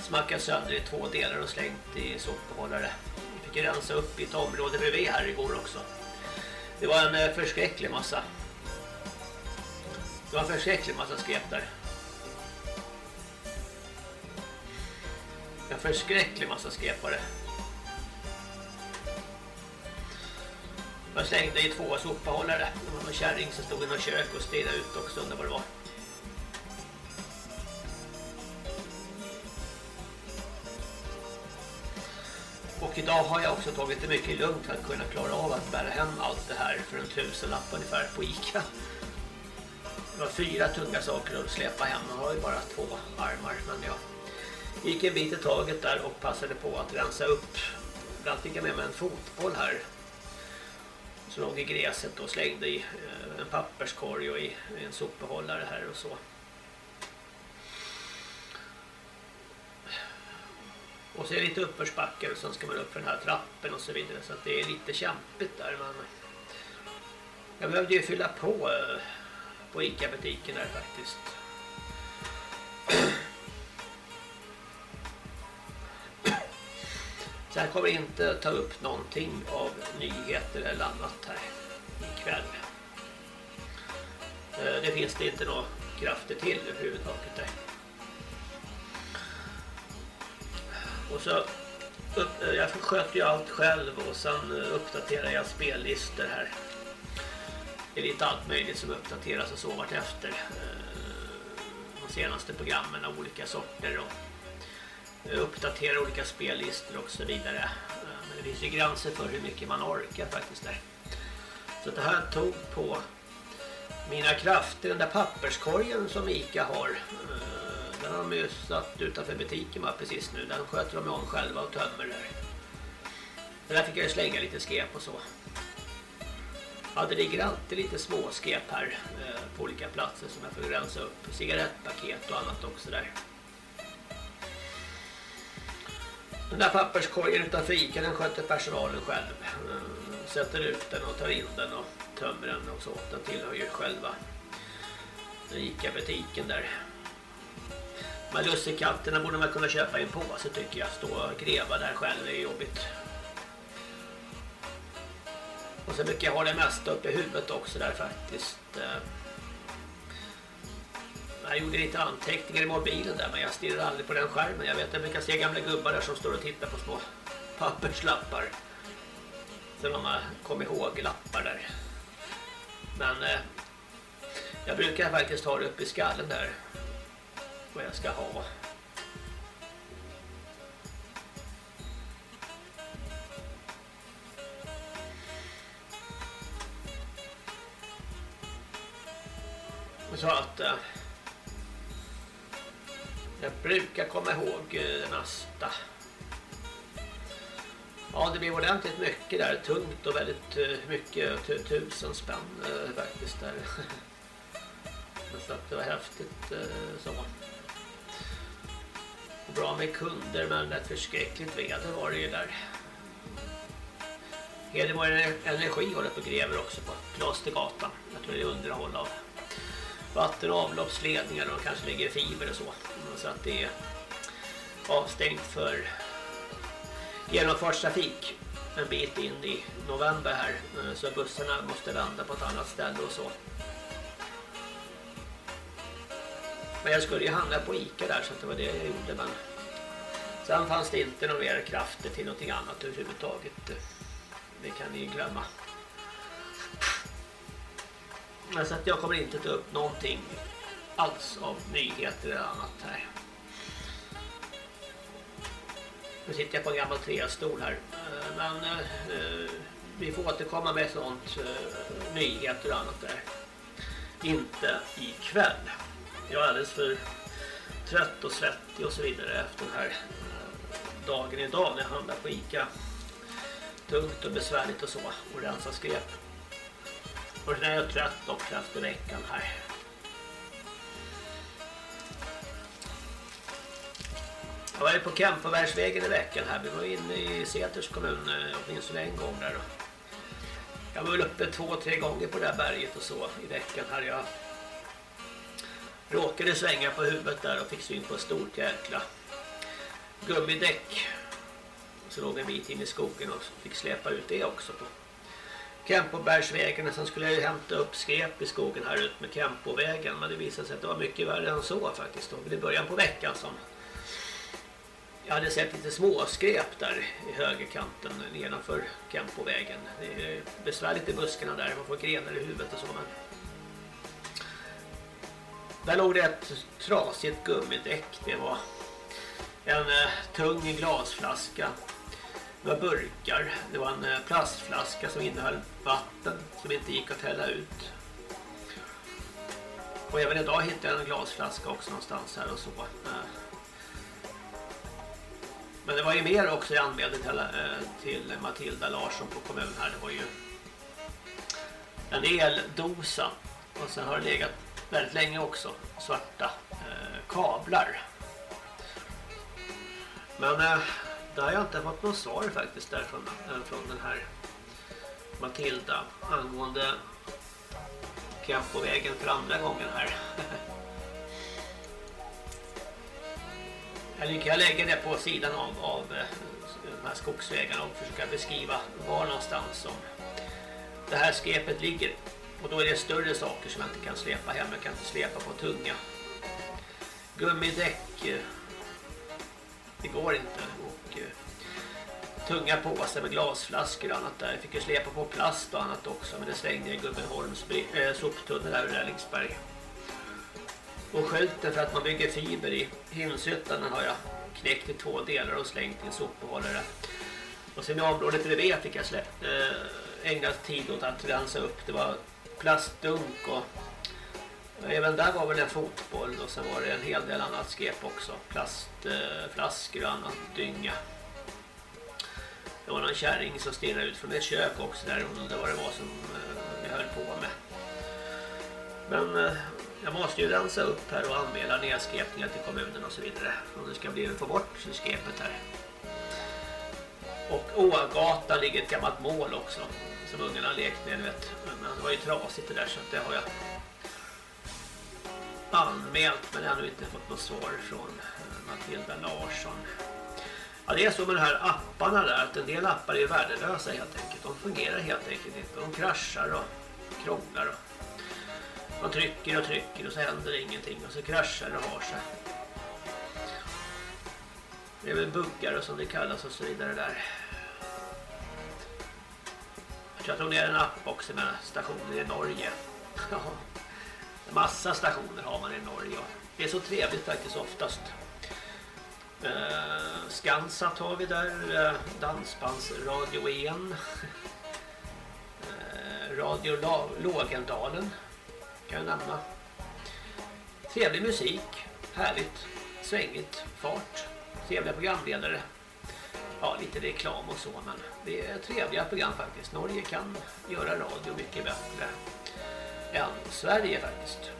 smackat sönder i två delar och slängt i sopbehållare. Jag fick ju rensa upp i ett område bredvid här igår också. Det var en eh, förskräcklig massa. Det var en förskräcklig massa skräp där. En förskräcklig massa skräp var det. Jag slängde i två sopbehållare. Det var någon kärring som stod i något kök och stirrade ut också under vad det var. Och idag har jag också tagit det mycket lugnt för att kunna klara av att bära hem allt det här för en tusenlapp ungefär på Ica. Det var fyra tunga saker att släpa hem. Man har ju bara två armar. Men jag gick en bit i taget där och passade på att rensa upp. Bland fick jag med mig en fotboll här. Som låg i gräset och slängde i eh, en papperskorg och i en sopbehållare här och så. Och så är det lite uppförsbackar och sen ska man upp för den här trappen och så vidare. Så att det är lite kämpigt där. Men jag behövde ju fylla på eh, på Ica-butiken där faktiskt. Så jag kommer inte ta upp någonting av nyheter eller annat här ikväll. Eh, det finns det inte några krafter till överhuvudtaget där. Och så upp, eh, jag sköter ju allt själv och sen eh, uppdaterar jag spellistor här. Det är lite allt möjligt som uppdateras och så vart efter. Eh, de senaste programmen av olika sorter och eh, uppdatera olika spellistor och så vidare. Eh, men det finns ju gränser för hur mycket man orkar faktiskt där. Så det här tog på mina krafter. Den där papperskorgen som Ica har. Den har de ju satt utanför butiken bara precis nu. Den sköter de om själva och tömmer där. Den där fick jag ju slänga lite skräp och så. Ja, det ligger alltid lite småskep här eh, på olika platser som jag får rensa upp. Cigarettpaket och annat också där. Den där papperskorgen utanför Ica den sköter personalen själv. Eh, sätter ut den och tar in den och tömmer den och så. Den tillhör ju själva Ica-butiken där. De här lussekatterna borde man kunna köpa i en påse tycker jag. Stå och gräva där själv, är jobbigt. Och så mycket jag har det mesta uppe i huvudet också där faktiskt. Eh, jag gjorde lite anteckningar i mobilen där men jag stirrar aldrig på den skärmen. Jag vet jag brukar se gamla gubbar där som står och tittar på små papperslappar. Så de har kommit ihåg lappar där. Men eh, jag brukar faktiskt ha det uppe i skallen där. Vad jag ska ha. Så att eh, jag brukar komma ihåg eh, det mesta. Ja, det blev ordentligt mycket där. Tungt och väldigt eh, mycket. Tusen spänn eh, faktiskt där. (laughs) Så att det var häftigt eh, så. Och Bra med kunder men ett förskräckligt väder var det ju där. Hedemar Energi håller på och gräver också på Klostergatan. Jag tror det är underhåll av vatten- och avloppsledningar och kanske ligger fiber och så. Så att det är avstängt för genomfartstrafik en bit in i november här. Så bussarna måste vända på ett annat ställe och så. Men jag skulle ju handla på Ica där så att det var det jag gjorde. Men sen fanns det inte några mer krafter till någonting annat överhuvudtaget. Det kan ni glömma. Så att jag kommer inte ta upp någonting alls av nyheter eller annat här. Nu sitter jag på en gammal trästol här. Eh, men eh, vi får återkomma med sånt, eh, nyheter och annat där. Inte ikväll. Jag är alldeles för trött och svettig och så vidare efter den här eh, dagen idag när jag handlar på Ica. Tungt och besvärligt och så och rensa skräp. Och sen är jag trött också efter veckan här. Jag var ju på Kempobergsvägen i veckan här. Vi var inne i Säters kommun eh, åtminstone en gång där. Jag var väl uppe två, tre gånger på det här berget och så i veckan här. Jag råkade svänga på huvudet där och fick syn på ett stort jäkla gummidäck. Så låg en bit in i skogen och fick släpa ut det också på Kempobergsvägen. Och sen skulle jag ju hämta upp skräp i skogen här ut med Kempovägen. Men det visade sig att det var mycket värre än så faktiskt. Det var i början på veckan som jag hade sett lite småskräp där i högerkanten nedanför Kempovägen. Det är besvärligt i buskarna där, man får grenar i huvudet och så. Men... Där låg det ett trasigt gummidäck. Det var en eh, tung glasflaska. Det var burkar. Det var en eh, plastflaska som innehöll vatten som inte gick att hälla ut. Och även idag hittade jag en glasflaska också någonstans här och så. Eh. Men det var ju mer också jag anmälde till, eh, till Matilda Larsson på kommunen här. Det var ju en eldosa. Och sen har det legat väldigt länge också svarta eh, kablar. Men där har jag inte fått något svar faktiskt där från, eh, från den här Matilda angående Kempovägen för andra gången här. (laughs) Eller kan jag lägga det på sidan av, av eh, de här skogsvägarna och försöka beskriva var någonstans som det här skepet ligger. Och då är det större saker som jag inte kan släpa hem. Jag kan inte släpa på tunga gummidäck. Eh, det går inte. Och eh, tunga påsar med glasflaskor och annat där. Jag fick ju släpa på plast och annat också. Men det slängde jag i Gubbenholms eh, soptunnel där i Rällingsberg. Och skylten för att man bygger fiber i Hinshyttan den har jag knäckt i två delar och slängt i en sopbehållare. Och sen i området bredvid fick jag släppt, eh, ägna tid åt att rensa upp. Det var plastdunk och även där var väl en fotboll och sen var det en hel del annat skräp också. Plastflaskor eh, och annat dynga. Det var någon kärring som stirrade ut från ett kök också där Hon undrade vad det var som eh, vi höll på med. Men eh, jag måste ju rensa upp här och anmäla nedskräpningar till kommunen och så vidare. Om det ska bli att få bort skräpet här. Och Ågatan ligger ett gammalt mål också. Som ungarna lekte lekt med, vet. Men det var ju trasigt det där så att det har jag anmält men ännu inte fått något svar från eh, Matilda Larsson. Ja, det är så med de här apparna där att en del appar är värdelösa helt enkelt. De fungerar helt enkelt inte. De kraschar och krånglar. Och Man trycker och trycker och så händer ingenting och så kraschar det och har sig. Det är väl buggar och som det kallas och så vidare där. Jag tog ner en app också med Stationen i Norge. (laughs) Massa stationer har man i Norge. och Det är så trevligt faktiskt oftast. Eh, Skansat har vi där, eh, Dansbandsradio 1. Eh, Radio La- Lågendalen kan jag nämna. Trevlig musik, härligt, svängigt, fart, trevliga programledare. Ja, lite reklam och så, men det är trevliga program faktiskt. Norge kan göra radio mycket bättre än Sverige faktiskt.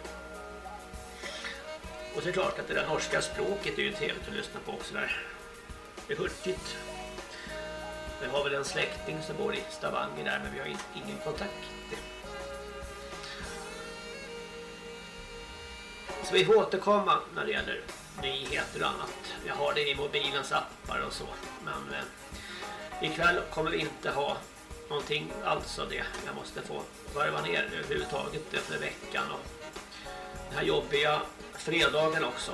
Och så är det klart att det där norska språket är ju trevligt att lyssna på också där. Det är hurtigt. Vi har väl en släkting som bor i Stavanger där men vi har ingen kontakt. Så vi får återkomma när det gäller nyheter och annat. Jag har det i mobilens appar och så. Men eh, ikväll kommer vi inte ha någonting alls av det. Jag måste få varva ner överhuvudtaget efter veckan och den här jobbiga fredagen också.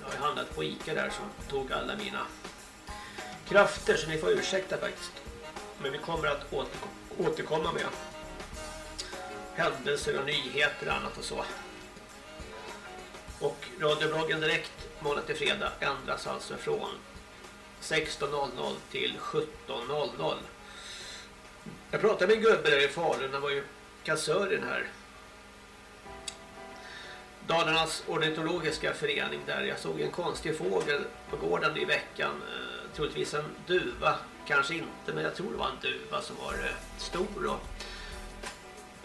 Jag har ju handlat på Ica där som tog alla mina krafter så ni får ursäkta faktiskt. Men vi kommer att återkomma med händelser och nyheter och annat och så. Och radiobloggen direkt måndag till fredag ändras alltså från 16.00 till 17.00. Jag pratade med en gubbe där i Falun, han var ju kassör i den här Dalarnas ornitologiska förening där jag såg en konstig fågel på gården i veckan. Eh, troligtvis en duva, kanske inte, men jag tror det var en duva som var eh, stor och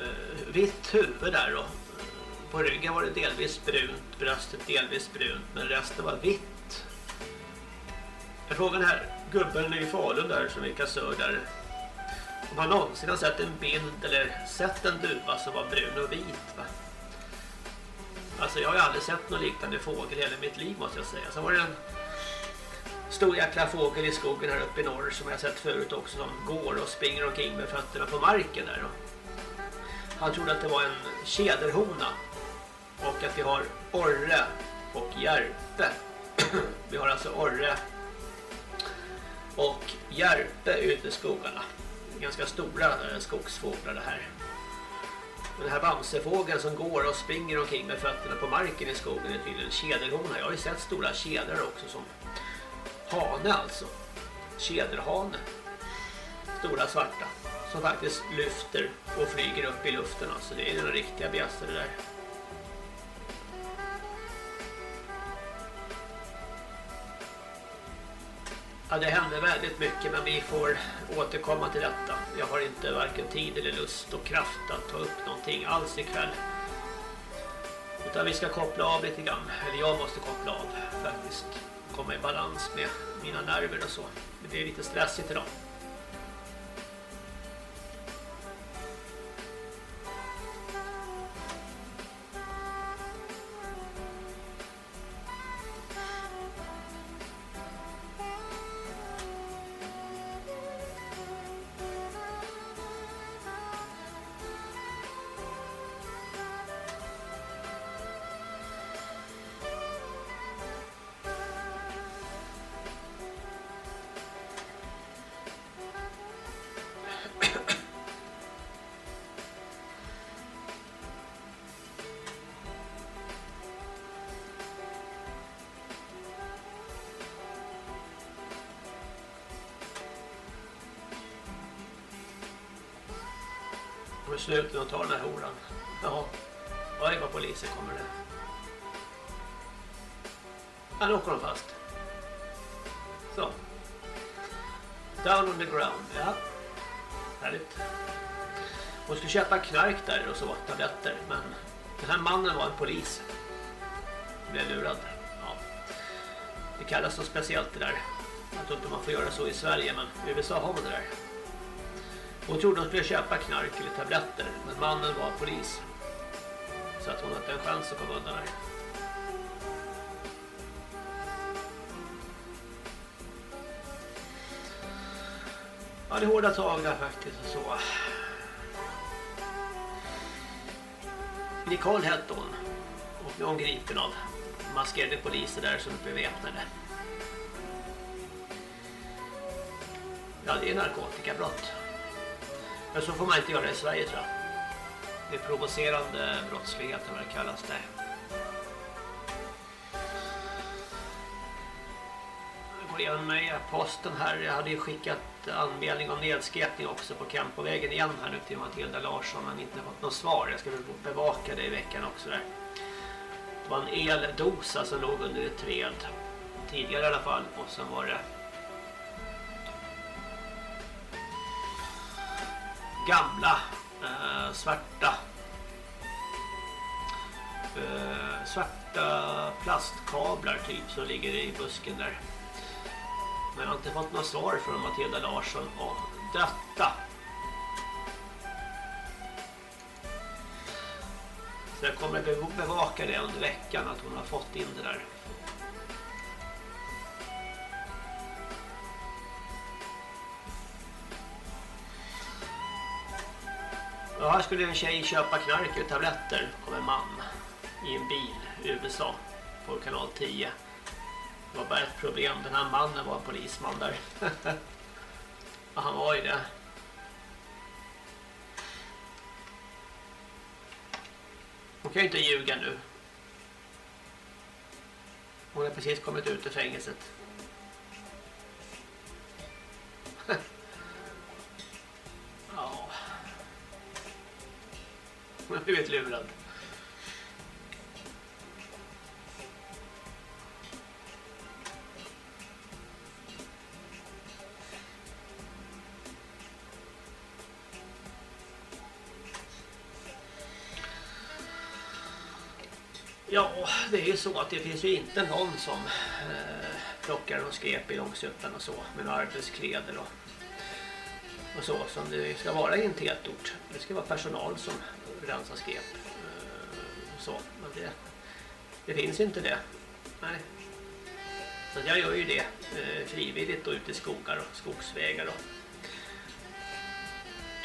eh, vitt huvud där och eh, på ryggen var det delvis brunt, bröstet delvis brunt, men resten var vitt. Jag frågade den här gubben i Falun där som är kassör där om man någonsin har sett en bild eller sett en duva som var brun och vit va? Alltså jag har ju aldrig sett någon liknande fågel i hela mitt liv måste jag säga. Sen var det en stor jäkla fågel i skogen här uppe i norr som jag har sett förut också som går och springer omkring med fötterna på marken där. Han trodde att det var en kederhona och att vi har orre och järpe. (clears throat) vi har alltså orre och järpe ute i skogarna. Ganska stora eh, skogsfåglar det här. Den här bamsefågeln som går och springer omkring med fötterna på marken i skogen är tydligen kederhona. Jag har ju sett stora kedrar också som hane alltså. Kederhane. Stora svarta. Som faktiskt lyfter och flyger upp i luften. Alltså det är den riktiga bjässe det där. Ja, det händer väldigt mycket men vi får återkomma till detta. Jag har inte varken tid eller lust och kraft att ta upp någonting alls ikväll. Utan vi ska koppla av lite grann. Eller jag måste koppla av faktiskt. Komma i balans med mina nerver och så. Men det är lite stressigt idag. Slutet och tar den här horan. Jaha. Oj, vad polisen kommer det. Ja, nu åker de fast. Så. Down on the ground, ja. Härligt. Hon skulle köpa knark där och så, tabletter. Men den här mannen var en polis. Blev lurad. Ja. Det kallas så speciellt det där. Jag tror inte man får göra så i Sverige, men i USA har man det där. Hon trodde hon skulle köpa knark eller tabletter, men mannen var polis. Så att hon hade en chans att komma undan här. Ja, det är hårda tag där faktiskt och så. Nicole hette hon. Och nu är hon gripen av maskerade poliser där som blev beväpnade. Ja, det är narkotikabrott. Men så får man inte göra i Sverige tror jag. Det är provocerande brottslighet eller vad det kallas det. Jag går igenom med posten här. Jag hade ju skickat anmälning om nedskräpning också på Kempovägen igen här nu till Matilda Larsson men inte fått något svar. Jag ska väl bevaka det i veckan också där. Det var en eldosa alltså, som låg under ett träd. Tidigare i alla fall. Och sen var det gamla eh, svarta eh, svarta plastkablar typ som ligger i busken där. Men jag har inte fått något svar från Matilda Larsson om detta. Så jag kommer bevaka det under veckan att hon har fått in det där. Ja, här skulle en tjej köpa knark och tabletter av en man i en bil i USA på kanal 10. Det var bara ett problem. Den här mannen var en polisman där. (laughs) ja, han var ju det. Hon kan ju inte ljuga nu. Hon har precis kommit ut ur fängelset. (laughs) Jag har blivit lurad. Ja, det är ju så att det finns ju inte någon som eh, plockar och skräp i Långsuttan och så med arbetskläder och, och så som det ska vara i en tätort. Det ska vara personal som rensar skräp. Eh, så, men det, det finns inte det. Nej. Så jag gör ju det eh, frivilligt och ute i skogar och skogsvägar och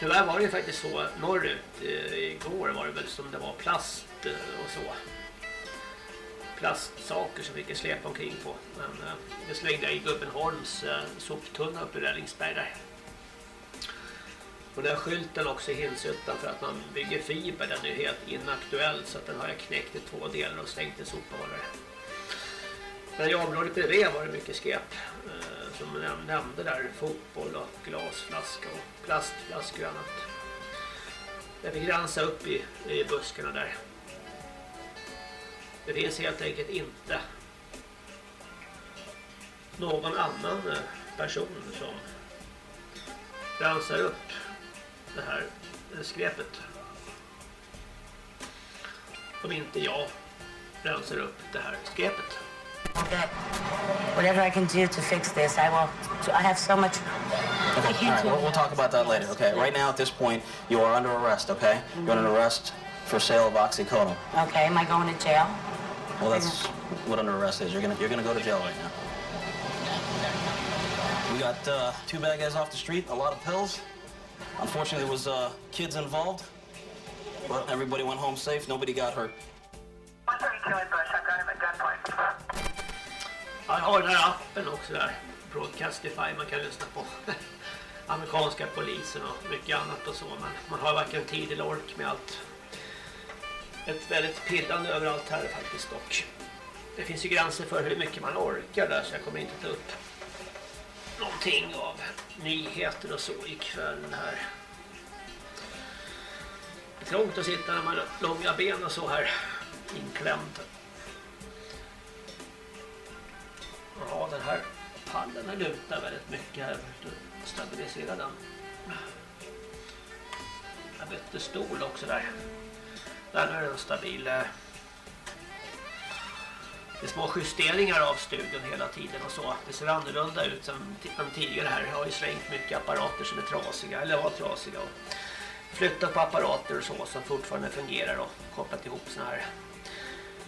Tyvärr var det ju faktiskt så norrut eh, igår var det väl som det var plast och så plastsaker som vi kan släpa omkring på. Men det slängde jag i Gubbenholms soptunna uppe i Rällingsberg där. Och den här skylten också i Hinshyttan för att man bygger fiber, den är ju helt inaktuell så att den har jag knäckt i två delar och slängt i sophållare. Men i området bredvid var det mycket skräp eh, som jag nämnde där, fotboll och glasflaska och plastflaskor och annat. Jag fick rensa upp i, i buskarna där. Det finns helt enkelt inte någon annan eh, person som rensar upp det här skräpet. Om inte jag rensar upp det här skräpet. that whatever I can do to fix this, I will. I have so much. Okay, all can't right, we'll, we'll talk about that later. Okay, right now at this point, you are under arrest. Okay, you're under arrest for sale of oxycodone. Okay, am I going to jail? Well, that's what under arrest is. You're gonna you're gonna go to jail right now. We got uh, two bad guys off the street, a lot of pills. Unfortunately, there was uh, kids involved, but everybody went home safe. Nobody got hurt. Ja, Jag har den här appen också där. Broadcastify man kan lyssna på. (laughs) Amerikanska polisen och mycket annat och så. Men man har varken tid eller ork med allt. Ett väldigt pillande överallt här faktiskt dock. Det finns ju gränser för hur mycket man orkar där så jag kommer inte ta upp någonting av nyheter och så ikväll här. Det är trångt att sitta med långa ben och så här inklämd. Ja, den här pallen här lutar väldigt mycket här stabilisera den. Jag bytte stol också där. Där är den stabil. Det är små justeringar av studion hela tiden och så. Det ser annorlunda ut än tidigare här. Jag har ju slängt mycket apparater som är trasiga, eller var trasiga. Och flyttat på apparater och så som fortfarande fungerar och kopplat ihop såna här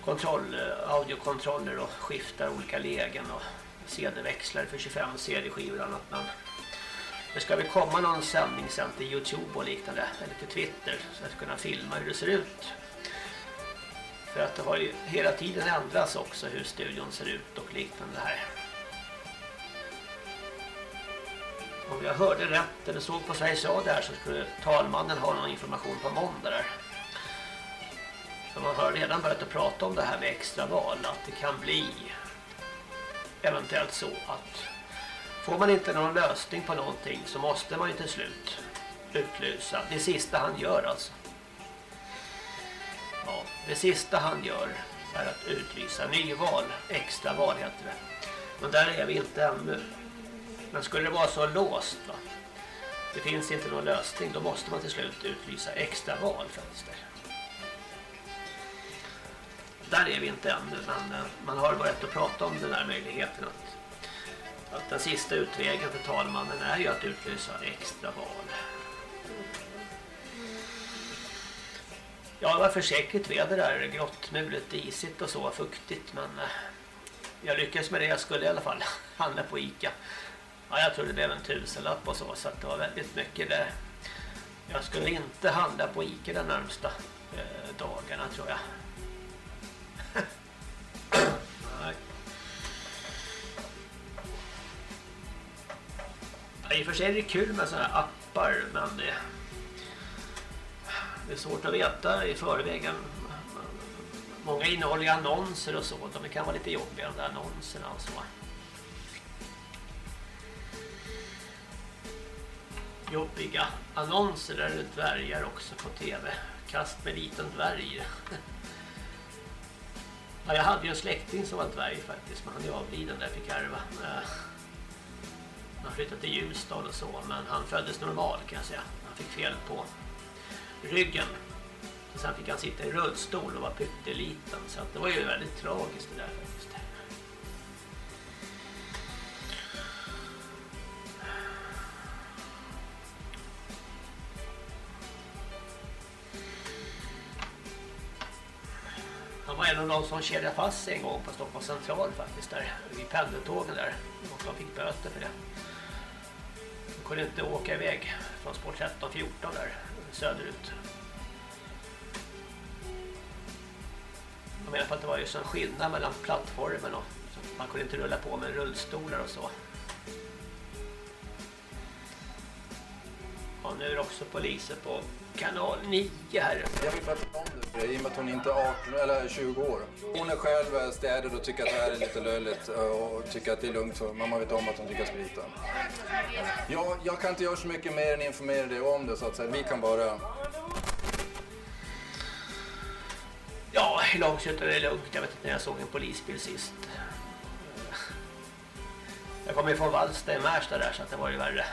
kontroll, audiokontroller och skiftar olika lägen och CD-växlare för 25 CD-skivor och annat. Men det ska väl komma någon sändning sen till Youtube och liknande, eller till Twitter, så att kunna filma hur det ser ut för att det har ju hela tiden ändrats också hur studion ser ut och liknande här. Om jag hörde rätt eller såg på Sveriges Radio där så skulle talmannen ha någon information på måndag där. För man har redan börjat att prata om det här med extraval, att det kan bli eventuellt så att får man inte någon lösning på någonting så måste man ju till slut utlysa. Det sista han gör alltså. Ja, det sista han gör är att utlysa nyval, extraval heter det. Men där är vi inte ännu. Men skulle det vara så låst va? Det finns inte någon lösning, då måste man till slut utlysa extraval faktiskt. Där är vi inte ännu, men eh, man har börjat att prata om den här möjligheten att, att den sista utvägen för talmannen är ju att utlysa extraval. Ja, det var försäkert väder där, grått, mulet, isigt och så, fuktigt, men eh, jag lyckades med det jag skulle i alla fall, (laughs) handla på Ica. Ja, jag tror det blev en tusenlapp och så, så att det var väldigt mycket där. Jag skulle inte handla på Ica de närmsta eh, dagarna tror jag. (laughs) Nej. Ja, I och för sig är det kul med sådana här appar, men det, det är svårt att veta i förväg. Många innehåller annonser och så. De kan vara lite jobbiga, de där annonserna och så. Jobbiga annonser där det dvärgar också på tv. Kast med liten dvärg. Ja, jag hade ju en släkting som var dvärg faktiskt, men han är avliden där fick ärva. Han flyttade till Ljusdal och så, men han föddes normal kan jag säga. Han fick fel på ryggen. Och sen fick han sitta i rullstol och var pytteliten. Så att det var ju väldigt tragiskt det där faktiskt. Han var en av de som kedjade fast sig en gång på Stockholms central faktiskt där vid pendeltågen där och de fick böter för det. De kunde inte åka iväg från spår 13-14 där söderut. De menar på att det var ju en skillnad mellan plattformen och så man kunde inte rulla på med rullstolar och så. Och nu är det också poliser på kanal 9 här. Jag vill prata om det för dig, i och med att hon inte är 18 eller 20 år. Hon är själv städad och tycker att det här är lite löjligt och tycker att det är lugnt för mamma vet om att hon tycker sprita. Jag, jag kan inte göra så mycket mer än informera dig om det så att säga. Vi kan bara... Ja, i Långshyttan är det lugnt. Jag vet inte när jag såg en polisbil sist. Jag kommer ju från Vallsta i Märsta där så att det var ju värre.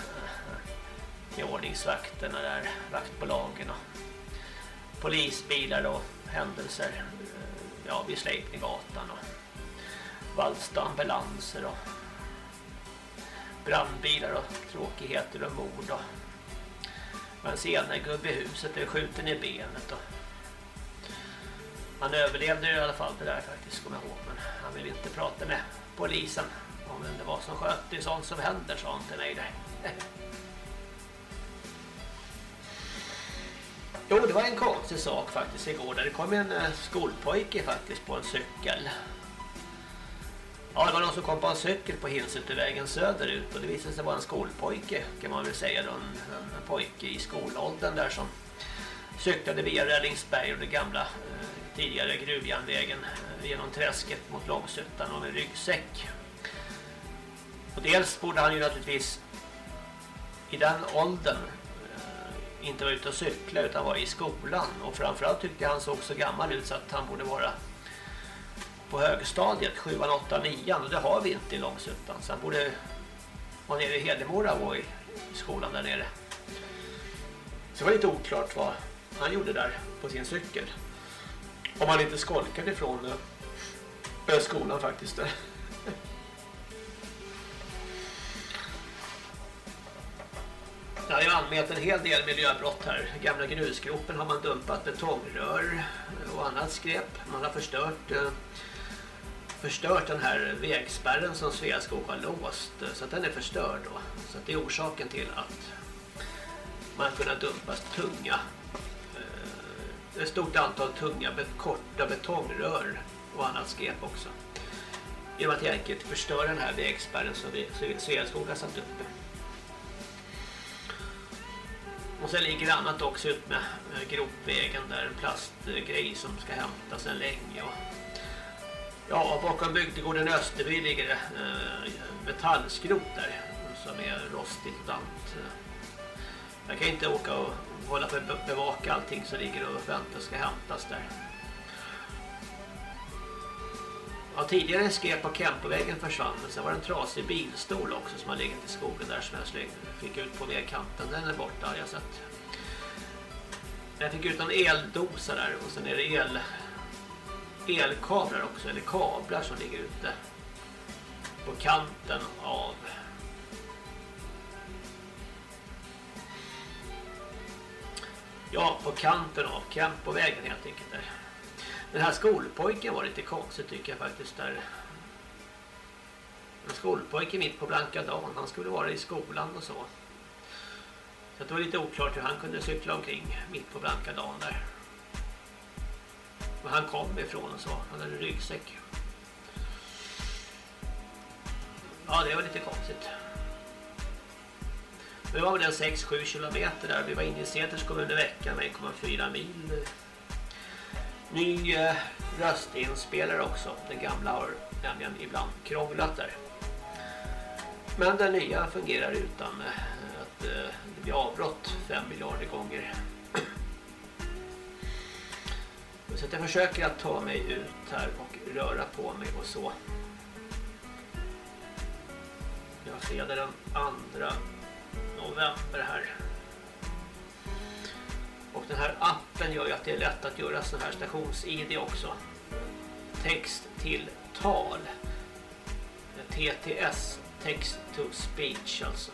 Med ordningsvakterna där, vaktbolagen och polisbilar och händelser. Eh, ja, vid Sleipninggatan och Vallsta ambulanser och brandbilar och tråkigheter och mord och men senare gubbe i huset är skjuten i benet och han överlevde i alla fall det där faktiskt, kommer jag ihåg. Men han ville inte prata med polisen om vem det var som sköt. Det är sånt som händer, sa han till mig där. (laughs) Jo, det var en konstig sak faktiskt igår. Där det kom en eh, skolpojke faktiskt på en cykel. Ja, det var någon som kom på en cykel på Hinsutevägen söderut och det visade sig vara en skolpojke kan man väl säga. En, en pojke i skolåldern där som cyklade via Rällingsberg och det gamla eh, tidigare gruvjärnvägen eh, genom träsket mot Långsuttan och med ryggsäck. Och dels borde han ju naturligtvis i den åldern inte var ute och cykla utan var i skolan och framförallt tyckte han såg så gammal ut så att han borde vara på högstadiet, 7, 8, 9 och det har vi inte i Långsuttan så han borde vara nere i Hedemora och i skolan där nere. Så det var lite oklart vad han gjorde där på sin cykel. Om han inte skolkade från eh, skolan faktiskt. Jag har ju anmält en hel del miljöbrott här. Gamla grusgropen har man dumpat betongrör och annat skräp. Man har förstört eh, förstört den här vägspärren som Sveaskog har låst eh, så att den är förstörd då. Så att det är orsaken till att man har kunnat dumpa tunga eh, ett stort antal tunga, korta betongrör och annat skräp också. Genom att helt enkelt förstöra den här vägspärren som Sveaskog har satt upp. Och sen ligger annat också ut med gropvägen där en plastgrej som ska hämtas sedan länge. Och ja, bakom bygdegården Österby ligger det eh, metallskrot där som är rostigt och dant. Jag kan inte åka och hålla på att bevaka allting som ligger och väntar ska hämtas där. Ja, tidigare skrev på Kempovägen försvann men sen var det en trasig bilstol också som har legat i skogen där som jag slängde, fick ut på vägkanten. Den är borta har jag sett. Jag fick ut en eldosa där och sen är det el, elkablar också, eller kablar som ligger ute på kanten av Ja, på kanten av Kempovägen helt enkelt där. Den här skolpojken var lite konstig tycker jag faktiskt där. En skolpojke mitt på blanka dagen, han skulle vara i skolan och så. Så det var lite oklart hur han kunde cykla omkring mitt på blanka dagen där. Och han kom ifrån och så, han hade ryggsäck. Ja, det var lite konstigt. Det var väl en 6-7 kilometer där. Vi var inne i Säters kommun i veckan med 1,4 mil. Ny eh, röstinspelare också. Den gamla har nämligen ibland krånglat där. Men den nya fungerar utan eh, att eh, det blir avbrott 5 miljarder gånger. (clears throat) Så att jag försöker att ta mig ut här och röra på mig och så. Jag ser det den 2 november här. Och den här appen gör ju att det är lätt att göra sån här stations-id också. Text till tal. TTS, text to speech alltså.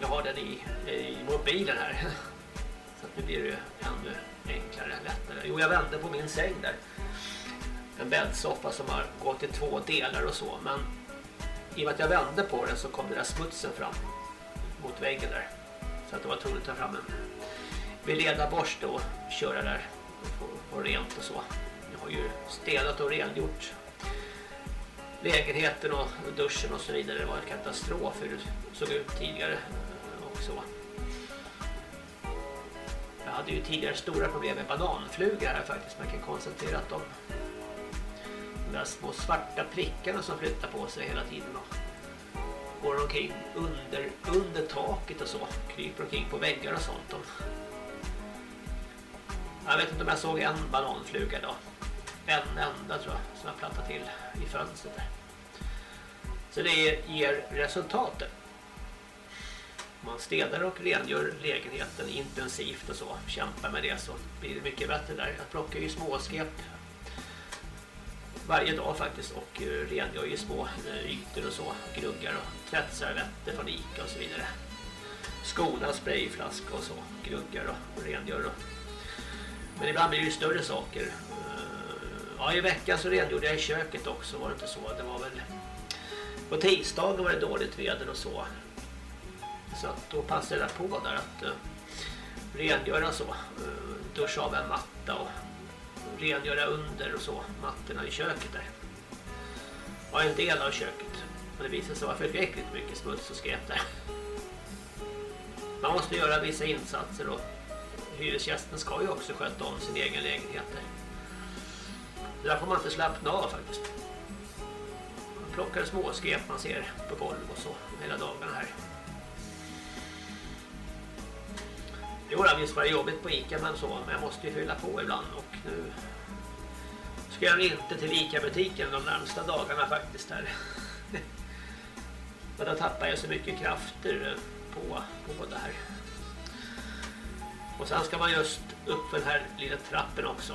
Jag har den i, i mobilen här. (laughs) Så att nu blir det ännu enklare, lättare. Jo, jag vände på min säng där. En bäddsoffa som har gått i två delar och så. Men i och med att jag vände på den så kom den där smutsen fram mot väggen där. Så att det var tvungen att ta fram en vid ledarborst och köra där och få, få rent och så. Jag har ju städat och rengjort lägenheten och duschen och så vidare. Det var en katastrof hur det såg ut tidigare och så. Jag hade ju tidigare stora problem med bananflugor här faktiskt. Man kan konstatera att de, de där små svarta prickarna som flyttar på sig hela tiden och går omkring under, under taket och så. Kryper omkring på väggar och sånt. De, jag vet inte om jag såg en bananfluga då. En enda tror jag som jag plattade till i fönstret där. Så det ger resultatet. Man städar och rengör lägenheten intensivt och så. Kämpar med det så blir det mycket bättre där. Jag plockar ju småskep varje dag faktiskt och eh, rengör ju små eh, ytor och så. Gruggar och tvättservetter från Ica och så vidare. Skona, sprayflaska och så. Gruggar och rengör och men ibland blir det ju större saker. Eh, ja, i veckan så rengjorde jag i köket också, var det inte så? Det var väl... På tisdagen var det dåligt väder och så. Så att då passade jag på där att eh, rengöra så. Eh, duscha av en matta och rengöra under och så. Mattorna i köket där. Ja, en del av köket. Men det visade sig vara förskräckligt mycket smuts och skräp där. Man måste göra vissa insatser och hyresgästen ska ju också sköta om sin egen lägenhet där. Där får man inte slappna av faktiskt. Man plockar småskräp man ser på golv och så hela dagarna här. Jo, visst var det jobbigt på Ica men så, men jag måste ju fylla på ibland och nu ska jag inte till Ica-butiken de närmsta dagarna faktiskt här. (laughs) Men då tappar jag så mycket krafter på, på det här. Och sen ska man just upp för den här lilla trappen också.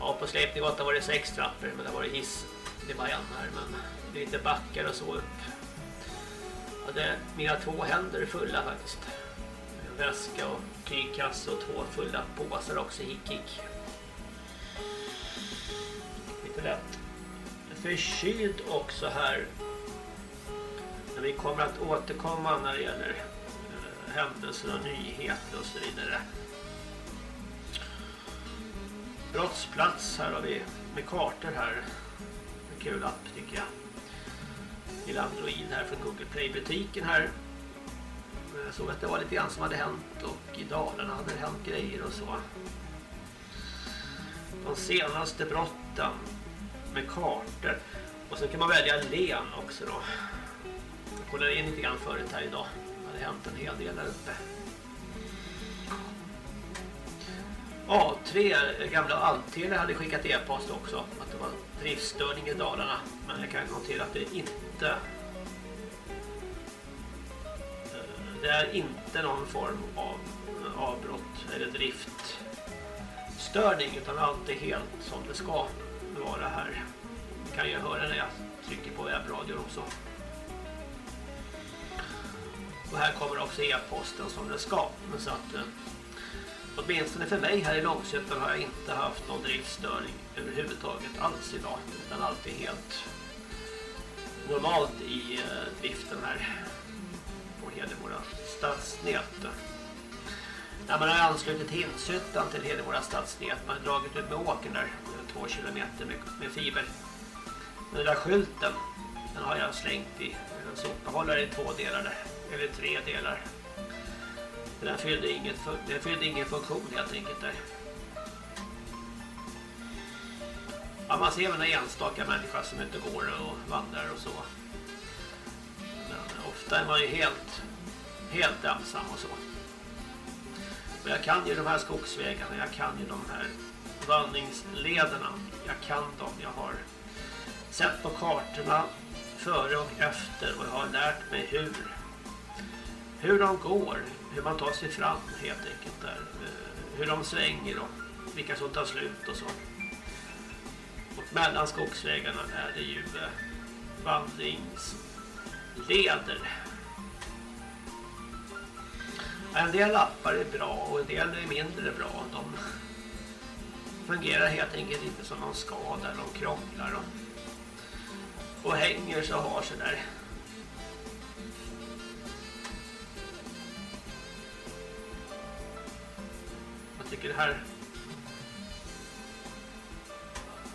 Ja, på Släpninggatan var det sex trappor, men det var det hiss. Det var en här, men det är lite backar och så upp. Jag hade mina två händer fulla faktiskt. En väska och tygkasse och två fulla påsar också, hick hick. Lite lätt. Förkyld också här. Men vi kommer att återkomma när det gäller händelser och nyheter och så vidare. Brottsplats, här har vi med kartor här. En kul app tycker jag. Till Android här från Google Play-butiken här. Jag såg att det var lite grann som hade hänt och i Dalarna hade det hänt grejer och så. De senaste brotten med kartor. Och så kan man välja län också då. Jag kollade in lite grann förut här idag. Det hänt en hel del där uppe. Ja, tre gamla Altele hade skickat e-post också att det var driftstörning i Dalarna. Men jag kan notera att det inte eh, det är inte någon form av avbrott eller driftstörning utan allt är helt som det ska vara här. kan jag höra när jag trycker på webbradion också. Och här kommer också e-posten som den ska. Men så att, eh, åtminstone för mig här i Långsötan har jag inte haft någon driftstörning överhuvudtaget alls idag. Utan allt är helt normalt i eh, driften här på Hedemora stadsnät. När man har anslutit Hinshyttan till Hedemora stadsnät, man har dragit ut med åkern där, eh, två kilometer med, med fiber. Den där skylten, den har jag slängt i en sopbehållare i två delar där, eller tre delar. Den fyllde, inget, den fyllde ingen funktion helt enkelt där. Ja, man ser väl en enstaka människa som inte går och vandrar och så. Men ofta är man ju helt, helt ensam och så. Men jag kan ju de här skogsvägarna, jag kan ju de här vandringslederna. Jag kan dem, jag har sett på kartorna före och efter och jag har lärt mig hur hur de går, hur man tar sig fram helt enkelt där. Eh, hur de svänger och vilka som tar slut och så. Och mellan skogsvägarna är det ju eh, vandringsleder. En del lappar är bra och en del är mindre bra. De fungerar helt enkelt inte som de ska där de krånglar och, och hänger så har sig där. Jag tycker det här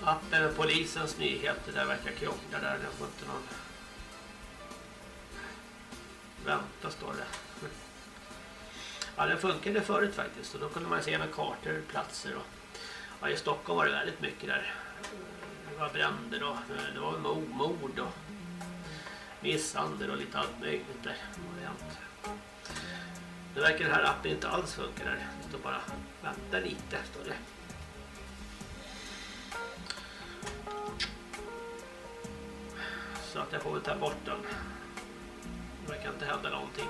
appen med polisens nyheter där verkar krångla där. Jag får inte någon vänta står det. Ja, den funkade förut faktiskt och då kunde man se med kartor, platser och ja, i Stockholm var det väldigt mycket där. Det var bränder och det var mord och misshandel och lite allt möjligt där. Det har. Nu verkar den här appen inte alls funka där. Det står bara vänta lite står det. Så att jag får väl ta bort den. Det verkar inte hända någonting.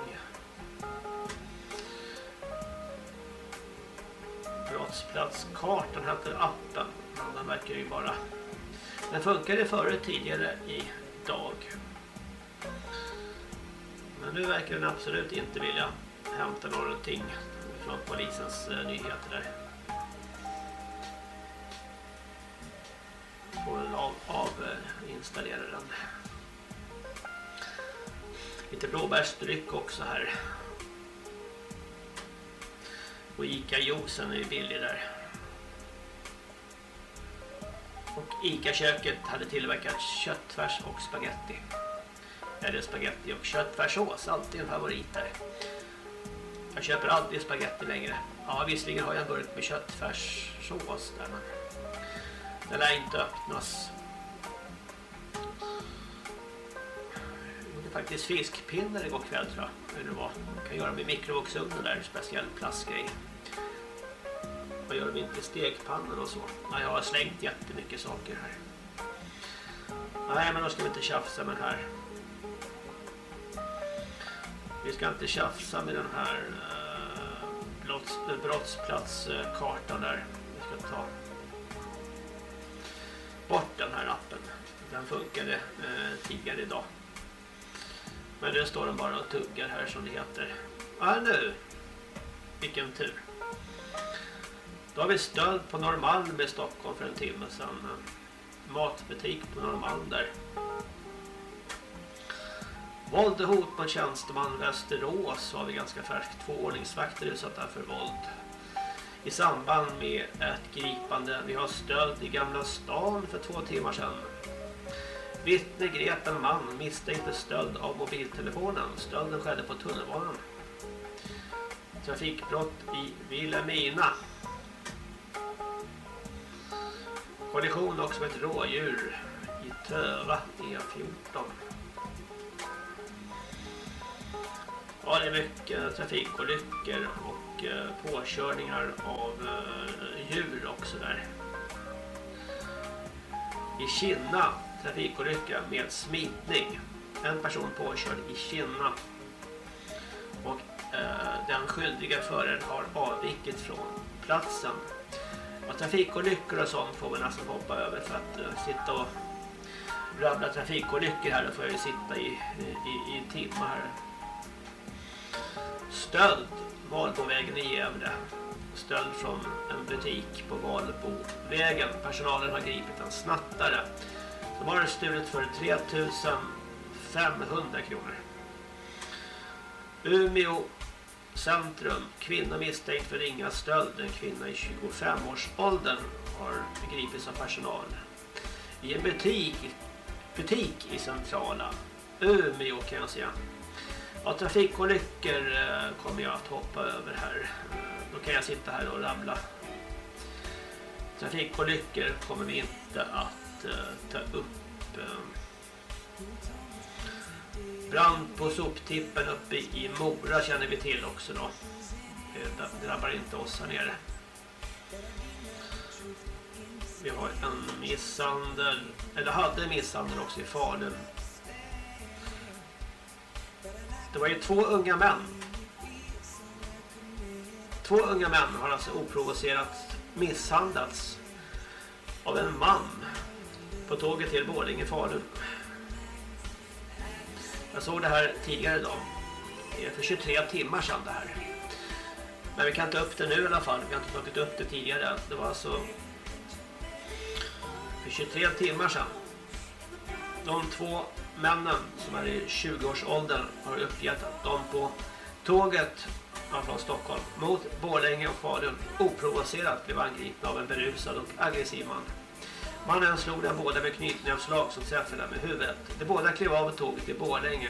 Brottsplatskartan heter appen. Den verkar ju bara... Den funkade förut tidigare idag. Men nu verkar den absolut inte vilja hämta någonting från polisens eh, nyheter där. Får väl av, av eh, installera den. Lite blåbärsdryck också här. Och Ica-juicen är ju billig där. Och Ica-köket hade tillverkat köttfärs och spaghetti. Eller spaghetti och köttfärssås, alltid en favorit där. Jag köper aldrig spaghetti längre. Ja, visserligen har jag en burk med köttfärssås där, men den lär inte öppnas. Jag gjorde faktiskt fiskpinnar igår kväll tror jag. Hur det var. Man kan göra med mikrovågsugnen där, speciell plastgrej. Man gör dem inte i stekpannor och så. Nej, jag har slängt jättemycket saker här. Nej, men då ska vi inte tjafsa med den här. Vi ska inte tjafsa med den här eh, brotts, brottsplatskartan där. Vi ska ta bort den här appen. Den funkade eh, tidigare idag. Men nu står den bara och tuggar här som det heter. Ja, nu. Vilken tur. Då har vi stöld på Norrmalm i Stockholm för en timme sedan. Matbutik på Norrmalm där. Våld och hot mot tjänsteman Västerås har vi ganska färskt. Två ordningsvakter utsatta för våld. i samband med ett gripande. Vi har stöld i Gamla stan för två timmar sedan. Vittne grep en man misstänkt för stöld av mobiltelefonen. Stölden skedde på tunnelbanan. Trafikbrott i Vilhelmina. Kollision också med ett rådjur i Töva E14. Ja, det är mycket trafikolyckor och eh, påkörningar av eh, djur också där. I Kinna, trafikolycka med smitning. En person påkörd i Kinna. Och eh, den skyldiga föraren har avvikit från platsen. Och trafikolyckor och sånt får man nästan hoppa över för att eh, sitta och rabbla trafikolyckor här. Då får jag ju sitta i, i, i timmar här. Stöld, Valbovägen i Gävle. Stöld från en butik på Valbovägen. Personalen har gripit en snattare. De har stulit för 3500 kronor. Umeå centrum. Kvinna misstänkt för ringa stöld. En kvinna i 25-årsåldern har gripits av personal. I en butik, butik i centrala Umeå kan jag säga. Ja, trafikolyckor eh, kommer jag att hoppa över här. Eh, då kan jag sitta här och ramla. Trafikolyckor kommer vi inte att eh, ta upp. Brand på soptippen uppe i Mora känner vi till också då. Det drabbar inte oss här nere. Vi har en misshandel, eller hade en misshandel också i Falun. Det var ju två unga män. Två unga män har alltså oprovocerat misshandlats av en man på tåget till Borlänge Falun. Jag såg det här tidigare idag. Det är för 23 timmar sedan det här. Men vi kan ta upp det nu i alla fall. Vi har inte tagit upp det tidigare. Det var alltså för 23 timmar sedan. De två männen som är i 20-årsåldern har uppgett att de på tåget från Stockholm mot Borlänge och Falun oprovocerat blev angripna av en berusad och aggressiv man. Mannen slog dem båda med knytnävsslag som träffade dem i huvudet. De båda klev av tåget i Borlänge.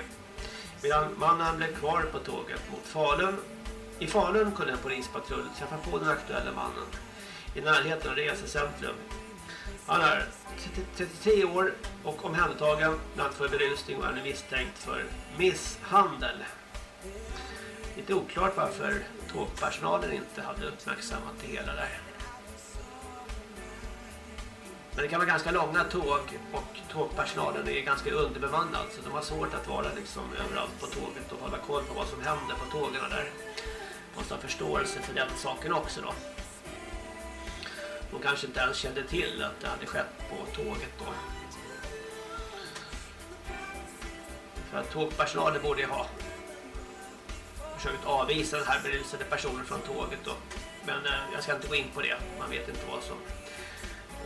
Medan mannen blev kvar på tåget mot Falun. I Falun kunde en polispatrull träffa på den aktuella mannen i närheten av resecentrum. Han är 33 år och omhändertagen bland annat för berusning och är nu misstänkt för misshandel. Lite oklart varför tågpersonalen inte hade uppmärksammat det hela där. Men det kan vara ganska långa tåg och tågpersonalen är ganska underbemannad så de har svårt att vara liksom överallt på tåget och hålla koll på vad som händer på tågen där. Måste ha förståelse för den saken också då. De kanske inte ens kände till att det hade skett på tåget då. För att tågpersonalen borde ju ha försökt avvisa den här berusade personen från tåget då. Men eh, jag ska inte gå in på det. Man vet inte vad som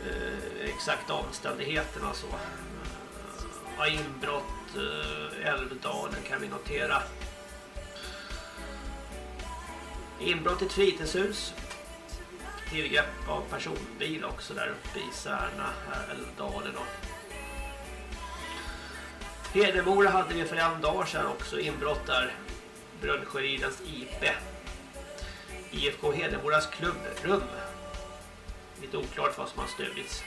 eh, exakta omständigheterna och så. Eh, ja, inbrott, eh, Älvdalen kan vi notera. Inbrott i ett fritidshus. Tillgrepp av personbil också där uppe i Särna, Älvdalen. Hedemora hade vi för en dag sedan också inbrott där. Brunnsjöridens IP. IFK Hedemoras klubbrum. Lite oklart vad som har stulits.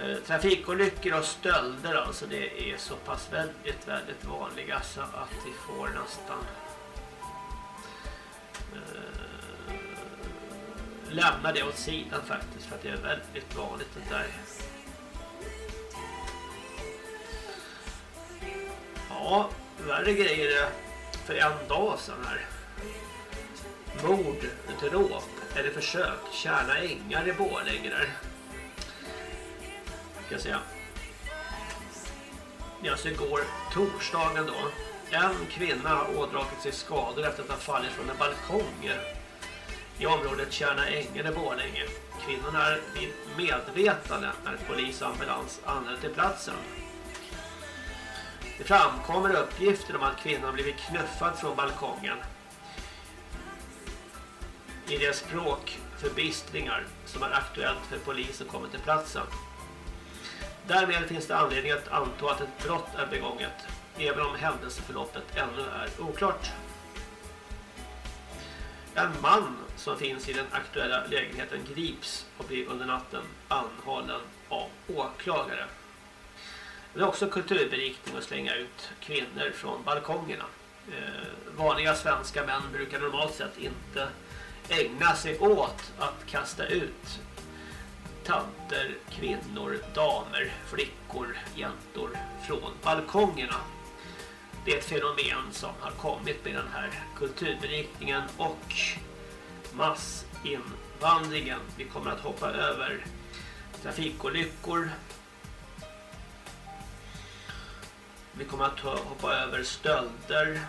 Eh, trafikolyckor och stölder alltså det är så pass väldigt väldigt vanliga så att vi får nästan Eh, lämna det åt sidan faktiskt för att det är väldigt vanligt det där. Ja, värre grejer för en dag sedan här. Mord, dråp eller försök. Kärna ängar i Borlänge där. Ska jag säga. Det är alltså igår torsdagen då. En kvinna har ådragit sig skador efter att ha fallit från en balkong i området Kärna ängar i Borlänge. Kvinnan är vid medvetande när polis och ambulans anländer till platsen. Det framkommer uppgifter om att kvinnan blivit knuffad från balkongen. i det språk förbistringar som är aktuellt för polisen kommer till platsen. Därmed finns det anledning att anta att ett brott är begånget, även om händelseförloppet ännu är oklart. En man som finns i den aktuella lägenheten grips och blir under natten anhållen av åklagare. Det är också kulturberikning att slänga ut kvinnor från balkongerna. Eh, vanliga svenska män brukar normalt sett inte ägna sig åt att kasta ut tanter, kvinnor, damer, flickor, jäntor från balkongerna. Det är ett fenomen som har kommit med den här kulturberikningen och massinvandringen. Vi kommer att hoppa över trafikolyckor. Vi kommer att hoppa över stölder.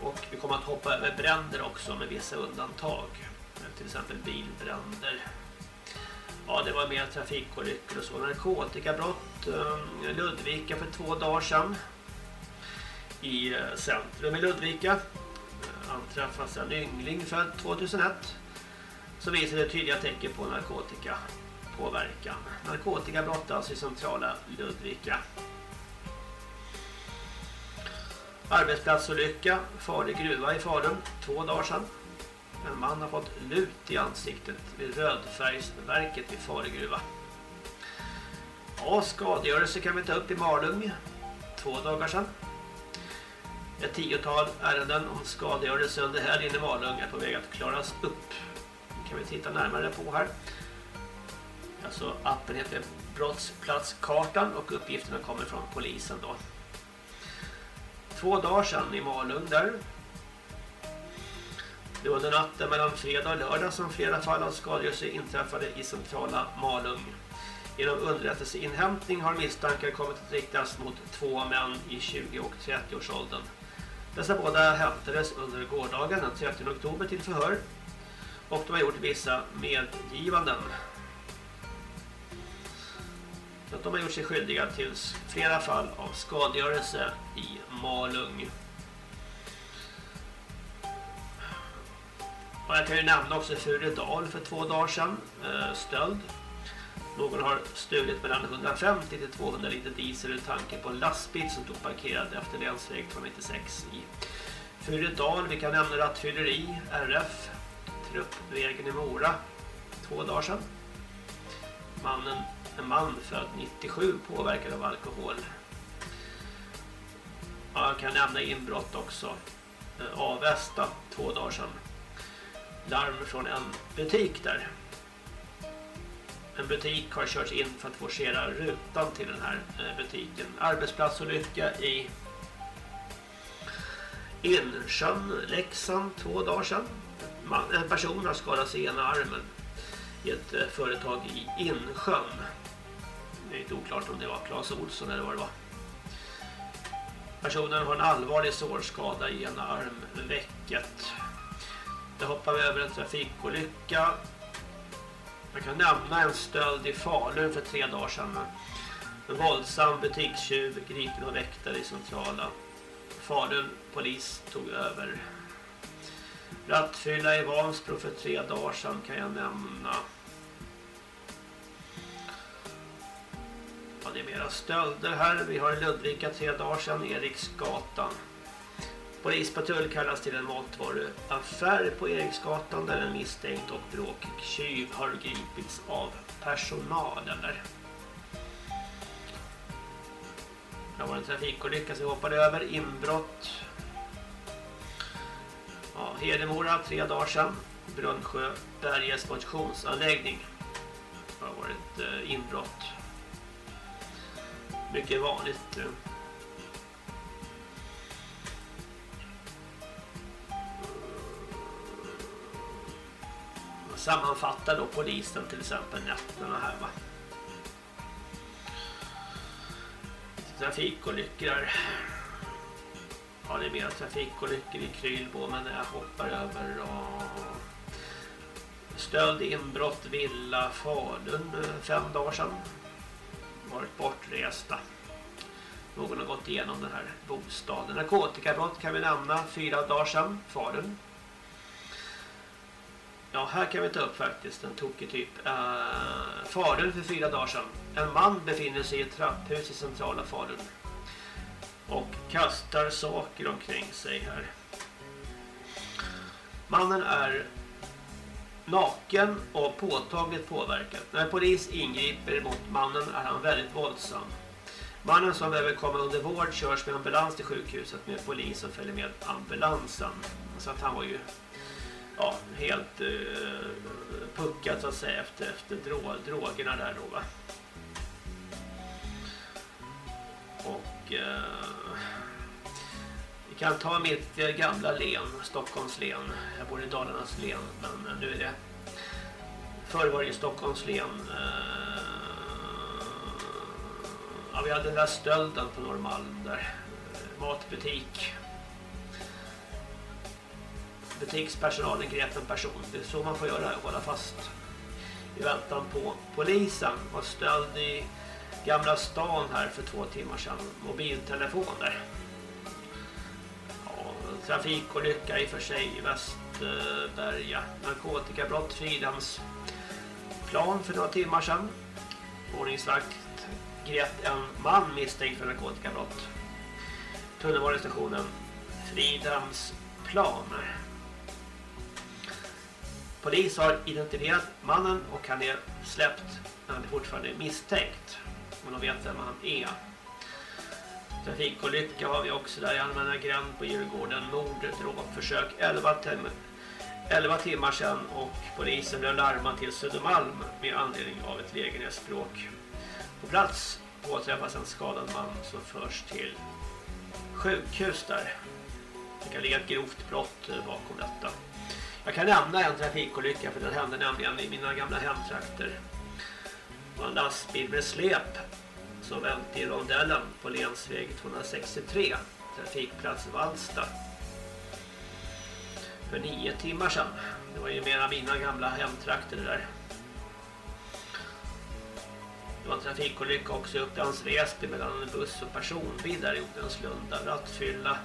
Och vi kommer att hoppa över bränder också med vissa undantag. Till exempel bilbränder. Ja, det var mer trafikolyckor och så. Narkotikabrott. Eh, Ludvika för två dagar sedan. I eh, centrum i Ludvika. Eh, anträffas en yngling född 2001. Som visade tydliga tecken på narkotikapåverkan. Narkotikabrott alltså i centrala Ludvika. Arbetsplatsolycka, farlig gruva i Falun, två dagar sedan. En man har fått lut i ansiktet vid Rödfärgsverket vid Faregruva. Ja, skadegörelse kan vi ta upp i Malung, två dagar sedan. Ett tiotal ärenden om skadegörelse under helgen i Malung är på väg att klaras upp. Det kan vi titta närmare på här. Alltså appen heter Brottsplatskartan och uppgifterna kommer från polisen då två dagar sedan i Malung där. Det var under natten mellan fredag och lördag som flera fall av skadegörelse inträffade i centrala Malung. Genom underrättelseinhämtning har misstankar kommit att riktas mot två män i 20 och 30-årsåldern. Dessa båda hämtades under gårdagen den 30 oktober till förhör och de har gjort vissa medgivanden. Så att de har gjort sig skyldiga till flera fall av skadegörelse i Malung. Och jag kan ju nämna också Furedal för två dagar sedan. Eh, stöld. Någon har stulit mellan 150 till 200 liter diesel ur tanken på en lastbil som stod parkerad efter länsväg 296 i Furedal. Vi kan nämna rattfylleri, RF, Truppvägen i Mora. Två dagar sedan. Mannen en man född 97 påverkad av alkohol. Ja, jag kan nämna inbrott också. Eh, Avesta två dagar sedan. Larm från en butik där. En butik har körts in för att forcera rutan till den här eh, butiken. Arbetsplatsolycka i Insjön, Leksand två dagar sedan. Man, en person har skadat sig i ena armen i ett eh, företag i Insjön. Det är inte oklart om det var Claes Olsson eller vad det var. Personen har en allvarlig sårskada i ena armvecket. Där hoppar vi över en trafikolycka. Man kan nämna en stöld i Falun för tre dagar sedan. En våldsam butikstjuv gripen och väktare i centrala. Falun polis tog över. Rattfylla i Vansbro för tre dagar sedan kan jag nämna. Ja, det är mera stölder här. Vi har i Ludvika tre dagar sedan, Eriksgatan. Polispatrull kallas till en matvaruaffär på Eriksgatan där en misstänkt och bråkig tjuv har gripits av personalen där. Det var en trafikolycka som vi hoppade över. Inbrott. Ja, Hedemora tre dagar sedan. Brunnsjö Berges motionsanläggning. Det har varit eh, inbrott. Mycket vanligt. Eh, Sammanfattar då polisen till exempel nätterna här va. Trafikolyckor här. Ja, det är mer trafikolyckor i Krylbo men jag hoppar över och... Stöld, inbrott, villa, Falun eh, fem dagar sedan. Varit bortresta. någon har gått igenom den här bostaden. Narkotikabrott kan vi nämna fyra dagar sedan. Falun. Ja, här kan vi ta upp faktiskt en tokig typ. Uh, fadern för fyra dagar sedan. En man befinner sig i ett trapphus i centrala Falun. Och kastar saker omkring sig här. Mannen är naken och påtagligt påverkad. När polis ingriper mot mannen är han väldigt våldsam. Mannen som behöver komma under vård körs med ambulans till sjukhuset med polis som följer med ambulansen. Så att han var ju ja, helt uh, puckat så att säga efter, efter drog, drogerna där då va. Och uh, vi kan ta mitt eh, gamla län, Stockholms län. Jag bor i Dalarnas län men nu är det förr var det ju Stockholms län. Ja, vi hade den där stölden på Norrmalm där. Matbutik butikspersonalen grep en person. Det är så man får göra, hålla fast i väntan på polisen. var stöld i Gamla stan här för två timmar sedan. Mobiltelefoner. Ja, trafikolycka i och för sig i Västberga. Narkotikabrott, Fridhems plan för några timmar sedan. Ordningsvakt grep en man misstänkt för narkotikabrott. Tunnelbanestationen Fridhems plan. Polis har identifierat mannen och han är släppt men han är fortfarande misstänkt. Men de vet vem han är. Trafikolycka har vi också där i Allmänna gränd på Djurgården. Mord, dråpförsök 11, tim 11 timmar sedan och polisen blev larmad till Södermalm med anledning av ett lägenhetsbråk. På plats påträffas en skadad man som förs till sjukhus där. Det kan ligga ett grovt brott bakom detta. Jag kan nämna en trafikolycka för den hände nämligen i mina gamla hemtrakter. Det var en lastbil med släp som välte i rondellen på länsväg 263, trafikplats Valsta. För nio timmar sedan. Det var ju mera mina gamla hemtrakter det där. Det var en trafikolycka också i Upplands Väsby mellan en buss och personbil där i Odenslunda. Rattfylla.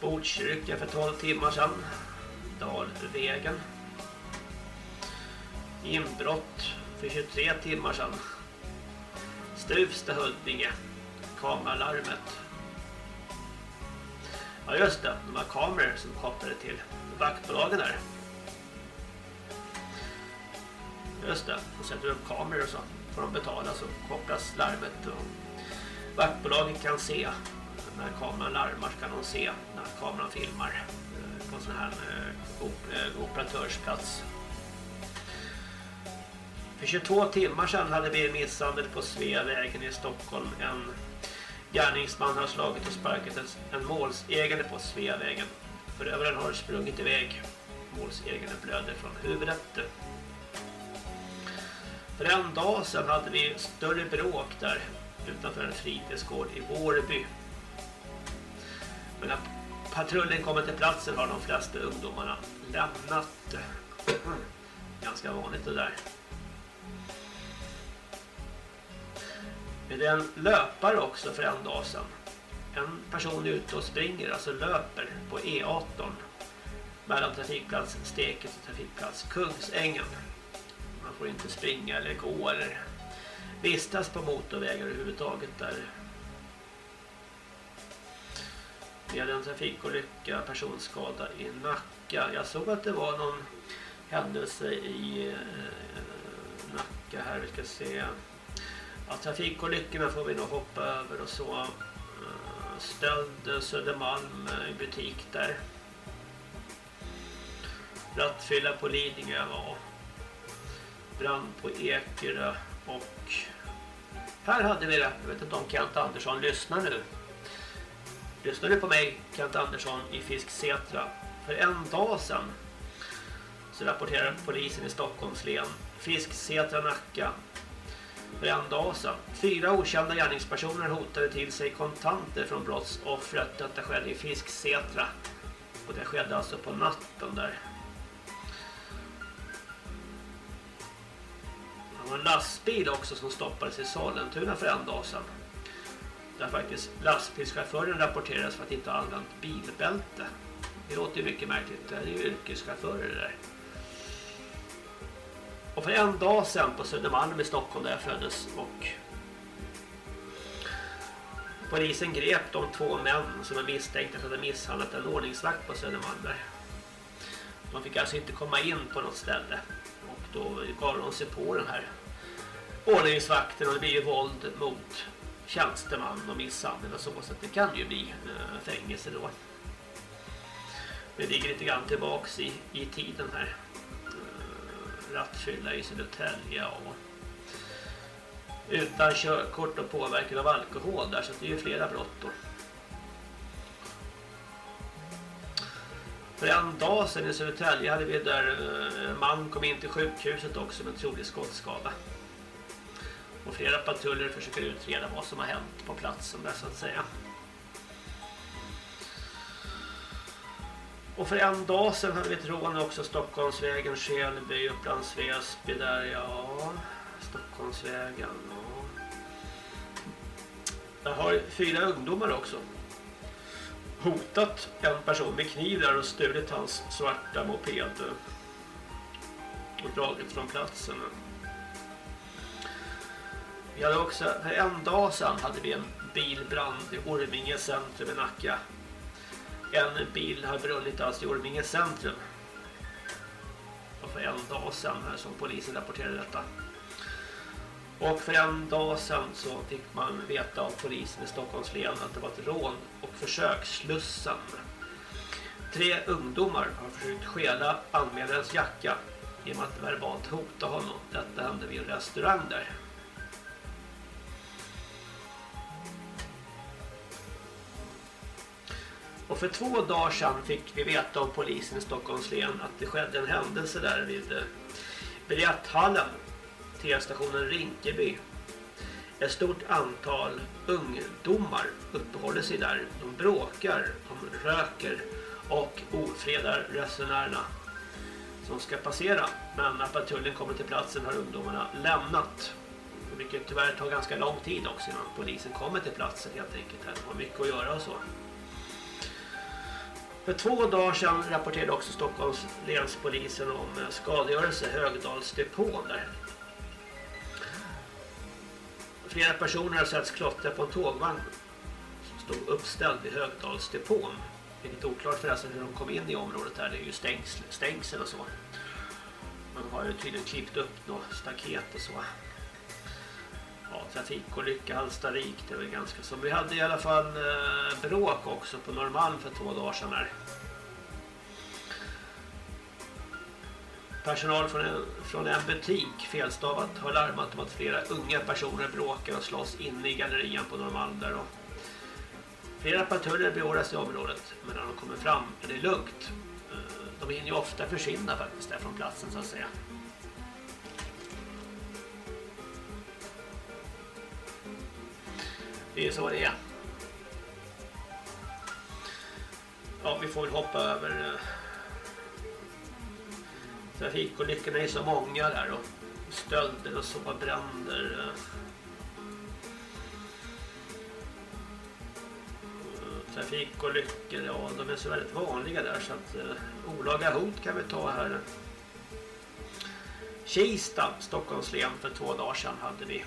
Botkyrka för 12 timmar sedan. Dalvägen. Inbrott för 23 timmar sedan. Stuvsta Huddinge. Kameralarmet. Ja just det, de här kameror som kopplade till vaktbolagen där. Just det, de sätter upp kameror och så får de betala så kopplas larmet och vaktbolagen kan se när kameran larmar kan de se när kameran filmar på en sån här eh, eh, operatörsplats. För 22 timmar sedan hade vi misshandel på Sveavägen i Stockholm. En gärningsman har slagit och sparkat en målsägande på Sveavägen. Förövaren har sprungit iväg. Målsägande blöder från huvudet. För en dag sedan hade vi större bråk där utanför en fritidsgård i Vårby. Men patrullen kommer till platsen har de flesta ungdomarna lämnat. Ganska vanligt det där. Men det är en löpare också för en dag sedan. En person är ute och springer, alltså löper på E18 mellan trafikplats Steket och trafikplats Kungsängen. Man får inte springa eller gå eller vistas på motorvägar överhuvudtaget där. Vi en trafikolycka, personskada i Nacka. Jag såg att det var någon händelse i eh, Nacka här, vi ska se. Ja, trafikolyckorna får vi nog hoppa över och så. Eh, Stöld Södermalm i butik där. Rattfylla på Lidingö var brand på Ekerö och här hade vi det. Jag vet inte om Kent Andersson lyssnar nu. Lyssnar du på mig, Kent Andersson i Fisksätra? För en dag sedan så rapporterar polisen i Stockholms län Fisksätra Nacka för en dag sedan. Fyra okända gärningspersoner hotade till sig kontanter från brottsoffret. Detta skedde i Fisksätra. Och det skedde alltså på natten där. Det var en lastbil också som stoppades i Sollentuna för en dag sedan. Där faktiskt lastbilschauffören rapporteras för att inte ha använt bilbälte. Det låter ju mycket märkligt. Det är ju yrkeschaufförer det där. Och för en dag sedan på Södermalm i Stockholm där jag föddes och polisen grep de två män som är misstänkta för att ha misshandlat en ordningsvakt på Södermalm där. De fick alltså inte komma in på något ställe och då gav de sig på den här ordningsvakten och det blir ju våld mot tjänsteman och misshandel och så så det kan ju bli eh, fängelse då. Det ligger lite grann tillbaks i, i tiden här. Eh, rattfylla i Södertälje och utan körkort och påverkan av alkohol där så det är ju flera brott då. För en dag sedan i Södertälje hade vi där eh, man kom in till sjukhuset också med trolig skottskada. Och flera patruller försöker utreda vad som har hänt på platsen där så att säga. Och för en dag sedan hade vi ett rån också Stockholmsvägen, Skelby, Upplands Väsby där, ja. Stockholmsvägen, ja. Där har fyra ungdomar också. Hotat en person med kniv där och stulit hans svarta moped. Och dragit från platsen. Vi hade också, för en dag sedan hade vi en bilbrand i Orminge centrum i Nacka. En bil har brunnit alltså i Orminge centrum. Och för en dag sedan här som polisen rapporterade detta. Och för en dag sedan så fick man veta av polisen i Stockholms län att det var ett rån och försöksslussen. Tre ungdomar har försökt stjäla anmälarens jacka genom att verbalt hota honom. Detta hände vid en restaurang där. Och för två dagar sedan fick vi veta av polisen i Stockholms län att det skedde en händelse där vid eh, biljetthallen T-stationen Rinkeby. Ett stort antal ungdomar uppehåller sig där. De bråkar, de röker och ofredar resenärerna som ska passera. Men när patrullen kommer till platsen har ungdomarna lämnat. Vilket tyvärr tar ganska lång tid också innan polisen kommer till platsen helt enkelt. De har mycket att göra och så. För två dagar sedan rapporterade också Stockholms länspolisen om eh, skadegörelse Högdalsdepån där. Flera personer har setts klottra på en tågvagn som stod uppställd vid Högdalsdepån. Det är lite oklart förresten hur de kom in i området här. Det är ju stängsel, stängsel och så. Man har ju tydligen klippt upp något staket och så. Ja, trafikolycka Hallstavik, det var ganska så. Vi hade i alla fall eh, bråk också på Norrmalm för två dagar sedan här. Personal från en, från en butik, felstavat, har larmat om att flera unga personer bråkar och slåss inne i gallerian på Norrmalm där. då. flera patruller beordras i området, men när de kommer fram är det lugnt. Eh, de hinner ju ofta försvinna faktiskt där från platsen så att säga. Det är så det är. Ja, vi får väl hoppa över eh, trafikolyckorna är så många där och stölder och så bränder. Eh. Trafikolyckor, ja de är så väldigt vanliga där så att eh, olaga hot kan vi ta här. Kista, Stockholms län för två dagar sedan hade vi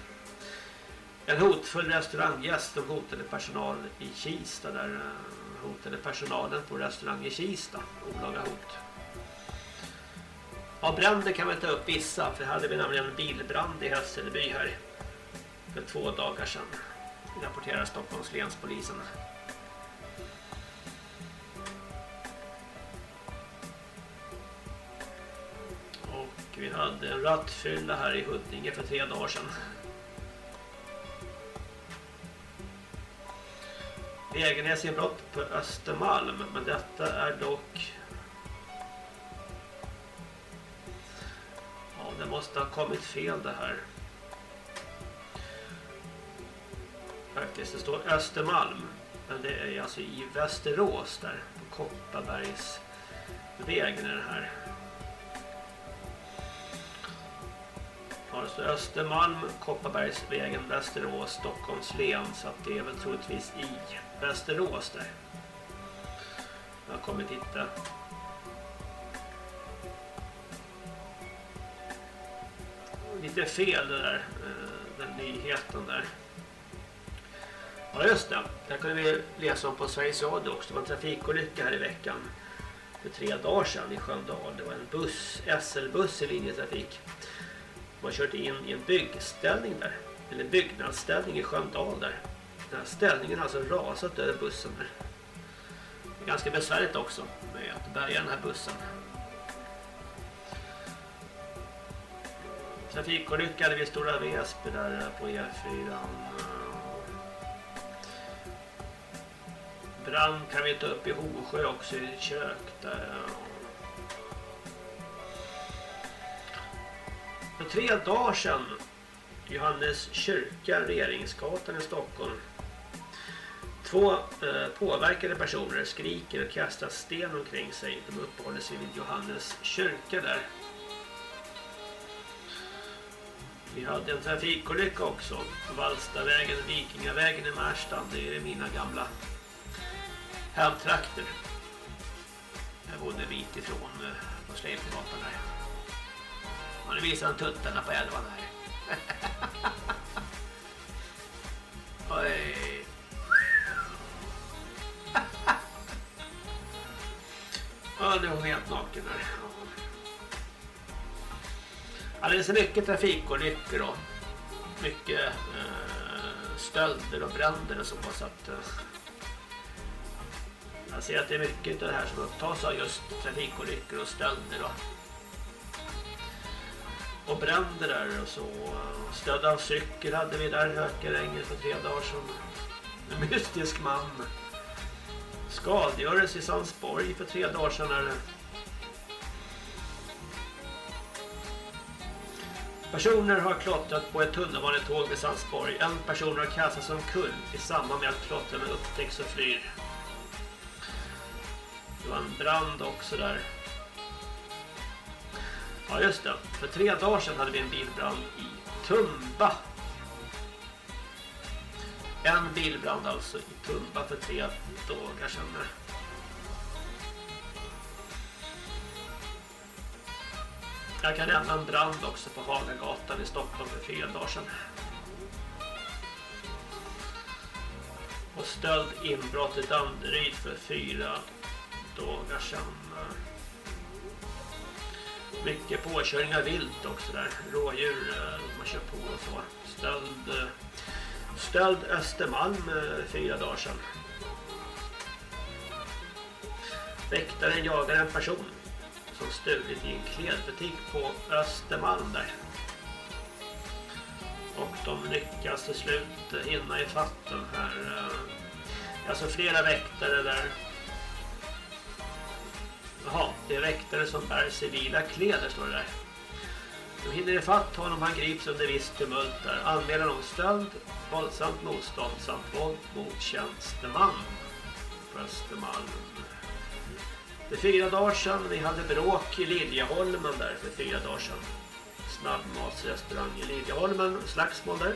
en hotfull restauranggäst och hotade personal i Kista där eh, hotade personalen på restaurang i Kista. Olaga hot. Ja, bränder kan vi ta upp vissa för hade vi nämligen en bilbrand i Hässelby här för två dagar sedan. Rapporterar Stockholms länspolisen. Och vi hade en rattfylla här i Huddinge för tre dagar sedan. Egenhetsinbrott på Östermalm, men detta är dock... Ja, det måste ha kommit fel det här. Faktiskt, det står Östermalm, men det är alltså i Västerås där, på Kopparbergsvägen är det här. Alltså Östermalm, Kopparbergsvägen, Västerås, Stockholms län. Så att det är väl troligtvis i Västerås där. Jag kommer titta. Lite fel det där, eh, den nyheten där. Ja just det, det här kunde vi läsa om på Sveriges Radio också. Det var en trafikolycka här i veckan. För tre dagar sedan i Sköndal. Det var en buss, SL-buss i linjetrafik. Man kört in i en byggställning där. Eller byggnadsställning i Sköndal där. Den här ställningen har alltså rasat över bussen här. Det är ganska besvärligt också med att bärga den här bussen. Trafikolycka vid Stora Väsby där eh, på E4. Brand kan vi ta upp i Hosjö också i kök där. Eh, För tre dagar sedan Johannes kyrka, Regeringsgatan i Stockholm. Två eh, påverkade personer skriker och kastar sten omkring sig. De uppehåller sig vid Johannes kyrka där. Vi hade en trafikolycka också. Valstavägen, Vikingavägen i Märsta. Det är mina gamla hemtrakter. Jag bodde en bit ifrån eh, på Sleipgatan där. Och nu visar han tuttarna på älvan här. (laughs) Oj. Ja, nu är hon helt naken här. Ja, det är så mycket trafikolyckor då. Mycket eh, stölder och bränder och så. så att, eh, jag ser att det är mycket av det här som upptas av just trafikolyckor och stölder och, och bränder där och så. Stöd av cykel hade vi där i Hökarängen för tre dagar sedan. En mystisk man. Skadegörelse i Sandsborg för tre dagar sedan. Är det. Personer har klottrat på ett tunnelbanetåg vid Sandsborg. En person har kastats omkull i samband med att klottrarna upptäcks och flyr. Det var en brand också där. Ja just det, för tre dagar sedan hade vi en bilbrand i Tumba. En bilbrand alltså i Tumba för tre dagar sedan. Jag kan nämna en brand också på Hagagatan i Stockholm för fyra dagar sedan. Och stöld inbrott i Danderyd för fyra dagar sedan. Mycket påkörningar vilt också där. Rådjur eh, man kör på och så. Stöld, eh, stöld Östermalm eh, fyra dagar sedan. Väktaren jagar en person som stulit i en klädbutik på Östermalm där. Och de lyckas till slut hinna i fatten här. Eh, alltså flera väktare där Jaha, det är väktare som bär civila kläder står det där. De hinner ifatt honom, han grips under viss tumult där. Anmälan om stöld, våldsamt motstånd samt våld mot tjänsteman på Östermalm. För fyra dagar sedan, vi hade bråk i Liljeholmen där för fyra dagar sedan. Snabbmatsrestaurang i Liljeholmen, slagsmål där.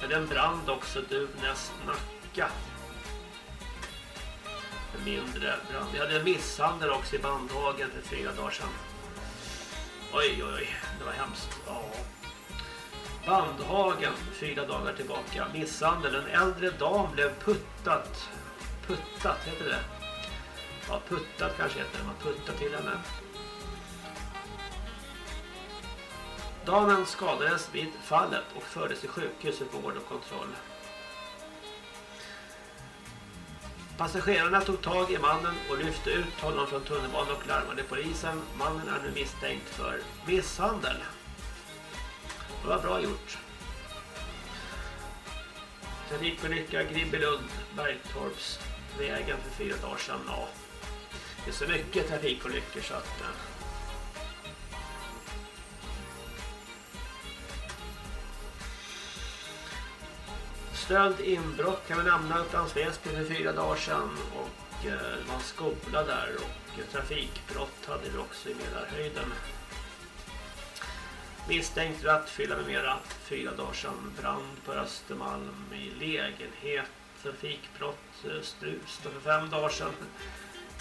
Men den brand också, Duvnäs Nacka en mindre brand. Vi hade en misshandel också i Bandhagen för fyra dagar sedan. Oj, oj, oj. Det var hemskt. Ja. Bandhagen, fyra dagar tillbaka. Misshandel. En äldre dam blev puttat. Puttat, heter det? Ja, puttat kanske heter det. Man puttar till henne. Damen skadades vid fallet och fördes till sjukhuset för vård och kontroll. Passagerarna tog tag i mannen och lyfte ut honom från tunnelbanan och larmade polisen. Mannen är nu misstänkt för misshandel. Det var bra gjort. Trafikolycka Gribbelund, Bergtorps vägen för fyra dagar sedan. Ja, det är så mycket trafikolyckor så att... Eh, Stöld inbrott kan vi nämna Upplands Väsby för fyra dagar sedan och eh, det var en skola där och trafikbrott hade vi också i Mälarhöjden. Misstänkt rattfylla med mera. Fyra dagar sedan brand på Östermalm i lägenhet. Trafikbrott eh, Strusta för fem dagar sedan.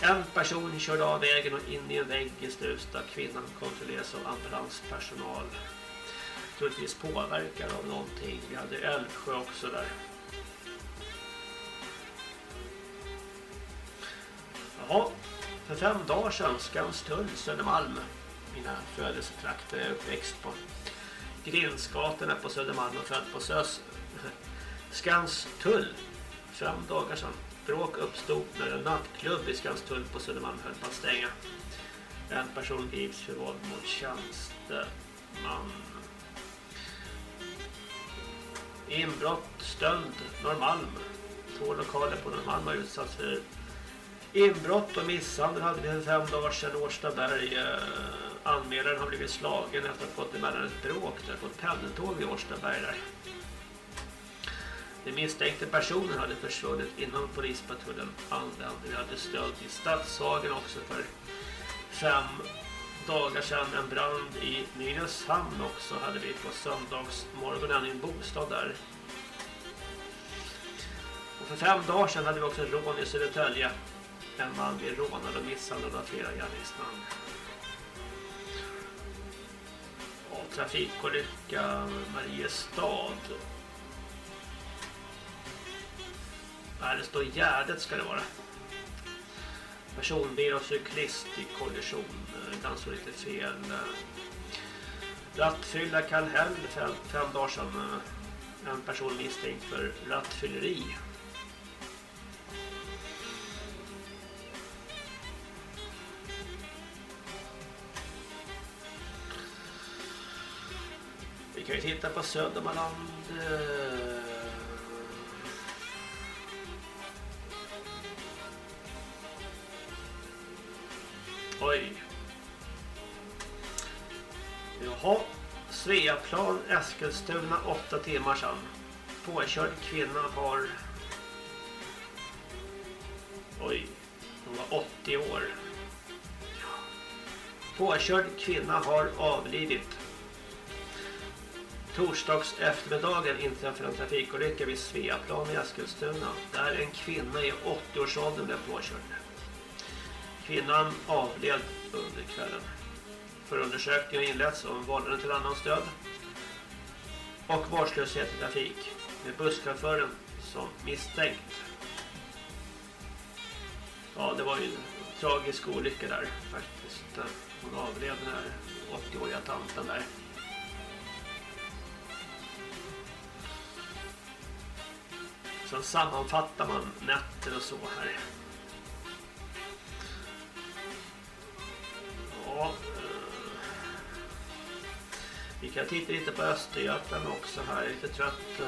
En person körde av vägen och in i en vägg i Strusta. Kvinnan kontrolleras av ambulanspersonal. Troligtvis påverkad av någonting. Vi hade Älvsjö också där. Jaha, för fem dagar sedan Skanstull, Södermalm. Mina födelsetrakter är uppväxt på Grindsgatorna på Södermalm och född på Sös. (laughs) Skanstull, fem dagar sedan. Bråk uppstod när en nattklubb i Skanstull på Södermalm höll på att stänga. En person grips för våld mot tjänsteman. Inbrott, stöld, Norrmalm. Två lokaler på Norrmalm har utsatts för inbrott och misshandel hade vi för fem dagar sedan Årstaberg. Eh, anmälaren har blivit slagen efter att ha fått emellan ett bråk Det på ett pendeltåg i Årstaberg där. Den misstänkte personen hade försvunnit innan polispatrullen anlände. Vi hade stöld i Stadshagen också för fem dagar sedan. En brand i Nynäshamn också hade vi på söndagsmorgonen i en bostad där. Och för fem dagar sedan hade vi också rån i Södertälje. En man blev rånad och misshandlad av flera gärningsmän. Och trafikolycka Mariestad. Nej, det står Gärdet ska det vara. Personbil alltså och cyklist i kollision. Ibland står lite fel. Rattfylla Kallhäll fem, fem dagar sedan. Eh, en person misstänkt för rattfylleri. Vi kan ju titta på Södermanland. Eh, Oj. Jaha. Sveaplan, Eskilstuna, åtta timmar sedan. Påkörd kvinna har... Oj. Hon var 80 år. Påkörd kvinna har avlidit. Torsdags eftermiddagen inträffade en trafikolycka vid Sveaplan i Eskilstuna. Där en kvinna i 80-årsåldern blev påkörd. Kvinnan avled under kvällen. Förundersökningen har inletts om vållande till annans död. och vårdslöshet i trafik med busschauffören som misstänkt. Ja, det var ju en tragisk olycka där faktiskt. Hon avled den här 80-åriga tanten där. Sen sammanfattar man nätter och så här. Ja, vi kan titta lite på Östergötland också här. Jag är lite trött.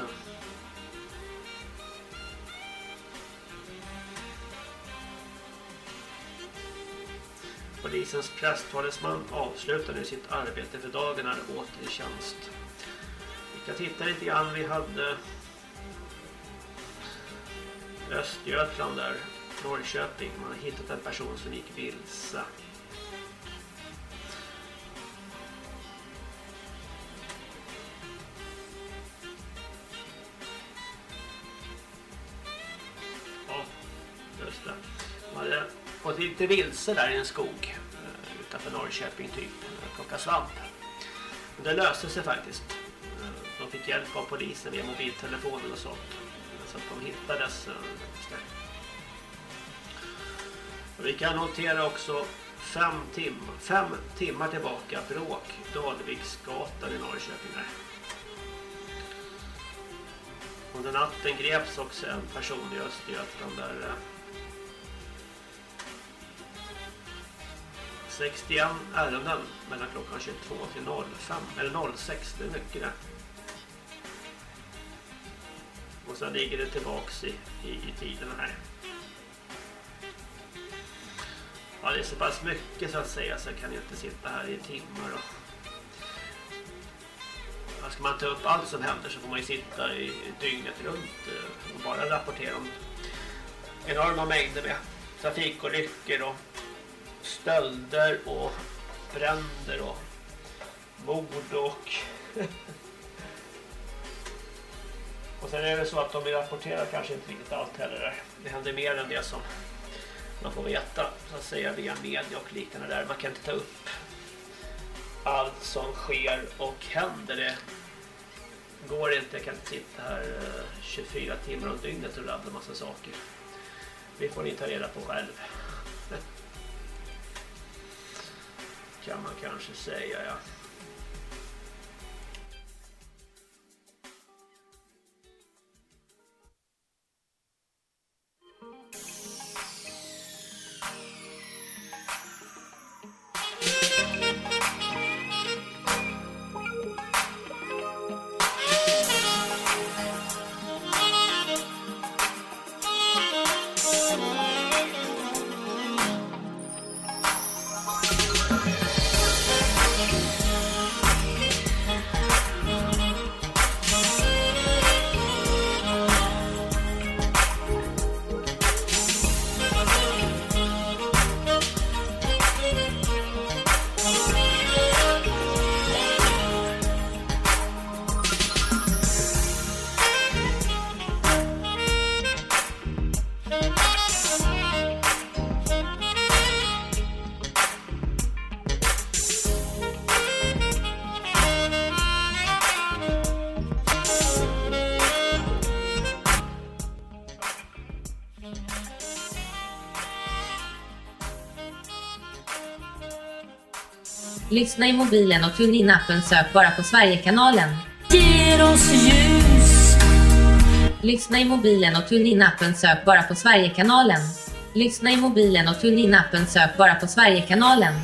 Polisens presstalesman avslutar nu sitt arbete för dagen är åter i tjänst. Vi kan titta lite grann. Vi hade Östergötland där, Norrköping. Man har hittat en person som gick vilse. Just det. De hade gått lite vilse där i en skog eh, utanför Norrköping typ, och plocka svamp. Men det löste sig faktiskt. Eh, de fick hjälp av polisen via mobiltelefonen och sånt. Eh, så att de hittades. Och Vi kan notera också fem, tim fem timmar tillbaka bråk Dalviksgatan i Norrköping. Där. Under natten greps också en person i Östergötland där 61 ärenden mellan klockan 22 till 05 eller 06, det är mycket det. Och sen ligger det tillbaks i, i, i tiden här. Ja, det är så pass mycket så att säga så jag kan inte sitta här i timmar då. Ja, Ska man ta upp allt som händer så får man ju sitta i dygnet runt eh, och bara rapportera om enorma mängder med trafikolyckor och stölder och bränder och mord och... (laughs) och sen är det så att de rapporterar kanske inte riktigt allt heller. där. Det händer mer än det som man får veta så att säga via media och liknande där. Man kan inte ta upp allt som sker och händer. Det går inte, jag kan inte sitta här eh, 24 timmar om dygnet och rabbla massa saker. Det får ni ta reda på själv. Kan man kanske säga, ja. Lyssna i mobilen och tune in appen sök bara på Sverigekanalen. Ger oss ljus. Lyssna i mobilen och tune in appen sök bara på Sverigekanalen. Lyssna i mobilen och tune in appen sök bara på Sverigekanalen.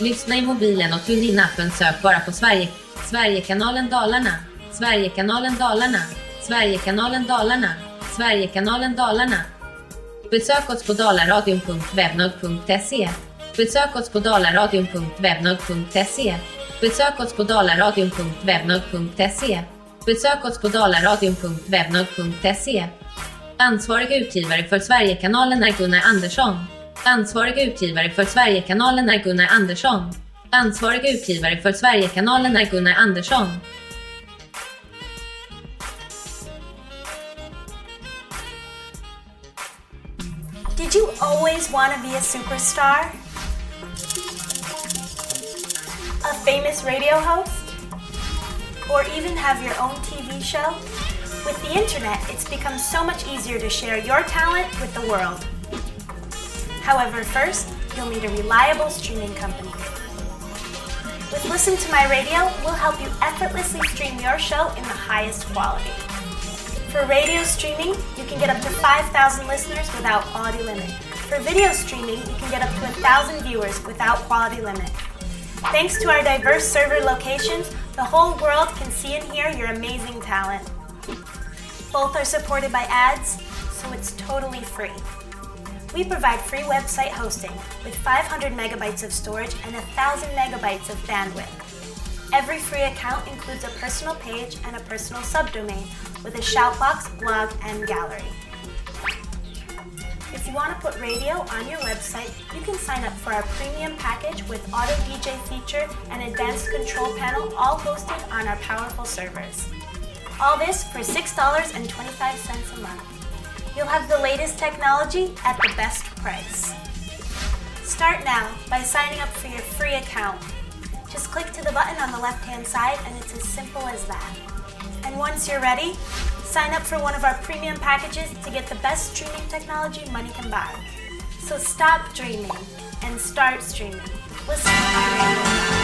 Lyssna i mobilen och tune in appen sök bara på Sverige Sverigekanalen Dalarna. Sverigekanalen Dalarna. Sverigekanalen Dalarna. Sverigekanalen Dalarna. Besök oss på dalaradion.webnode.se. Besök oss på dalaradion.webnode.se. Besök oss på dalaradion.webnode.se. Besök oss på dalaradion.webnode.se. Ansvarig utgivare för Sverigekanalen är Gunnar Andersson. Ansvarig utgivare för Sverigekanalen är Gunnar Andersson. Ansvarig utgivare för Sverigekanalen är Gunnar Andersson. Did you always want to be a superstar? A famous radio host? Or even have your own TV show? With the internet, it's become so much easier to share your talent with the world. However, first, you'll need a reliable streaming company. With Listen to My Radio, we'll help you effortlessly stream your show in the highest quality. For radio streaming, you can get up to 5,000 listeners without quality limit. For video streaming, you can get up to 1,000 viewers without quality limit. Thanks to our diverse server locations, the whole world can see and hear your amazing talent. Both are supported by ads, so it's totally free. We provide free website hosting with 500 megabytes of storage and 1,000 megabytes of bandwidth. Every free account includes a personal page and a personal subdomain with a shoutbox, blog, and gallery. If you want to put radio on your website, you can sign up for our premium package with auto DJ feature and advanced control panel, all hosted on our powerful servers. All this for $6.25 a month. You'll have the latest technology at the best price. Start now by signing up for your free account. Just click to the button on the left hand side and it's as simple as that. And once you're ready, sign up for one of our premium packages to get the best streaming technology money can buy. So stop dreaming and start streaming. Listen to my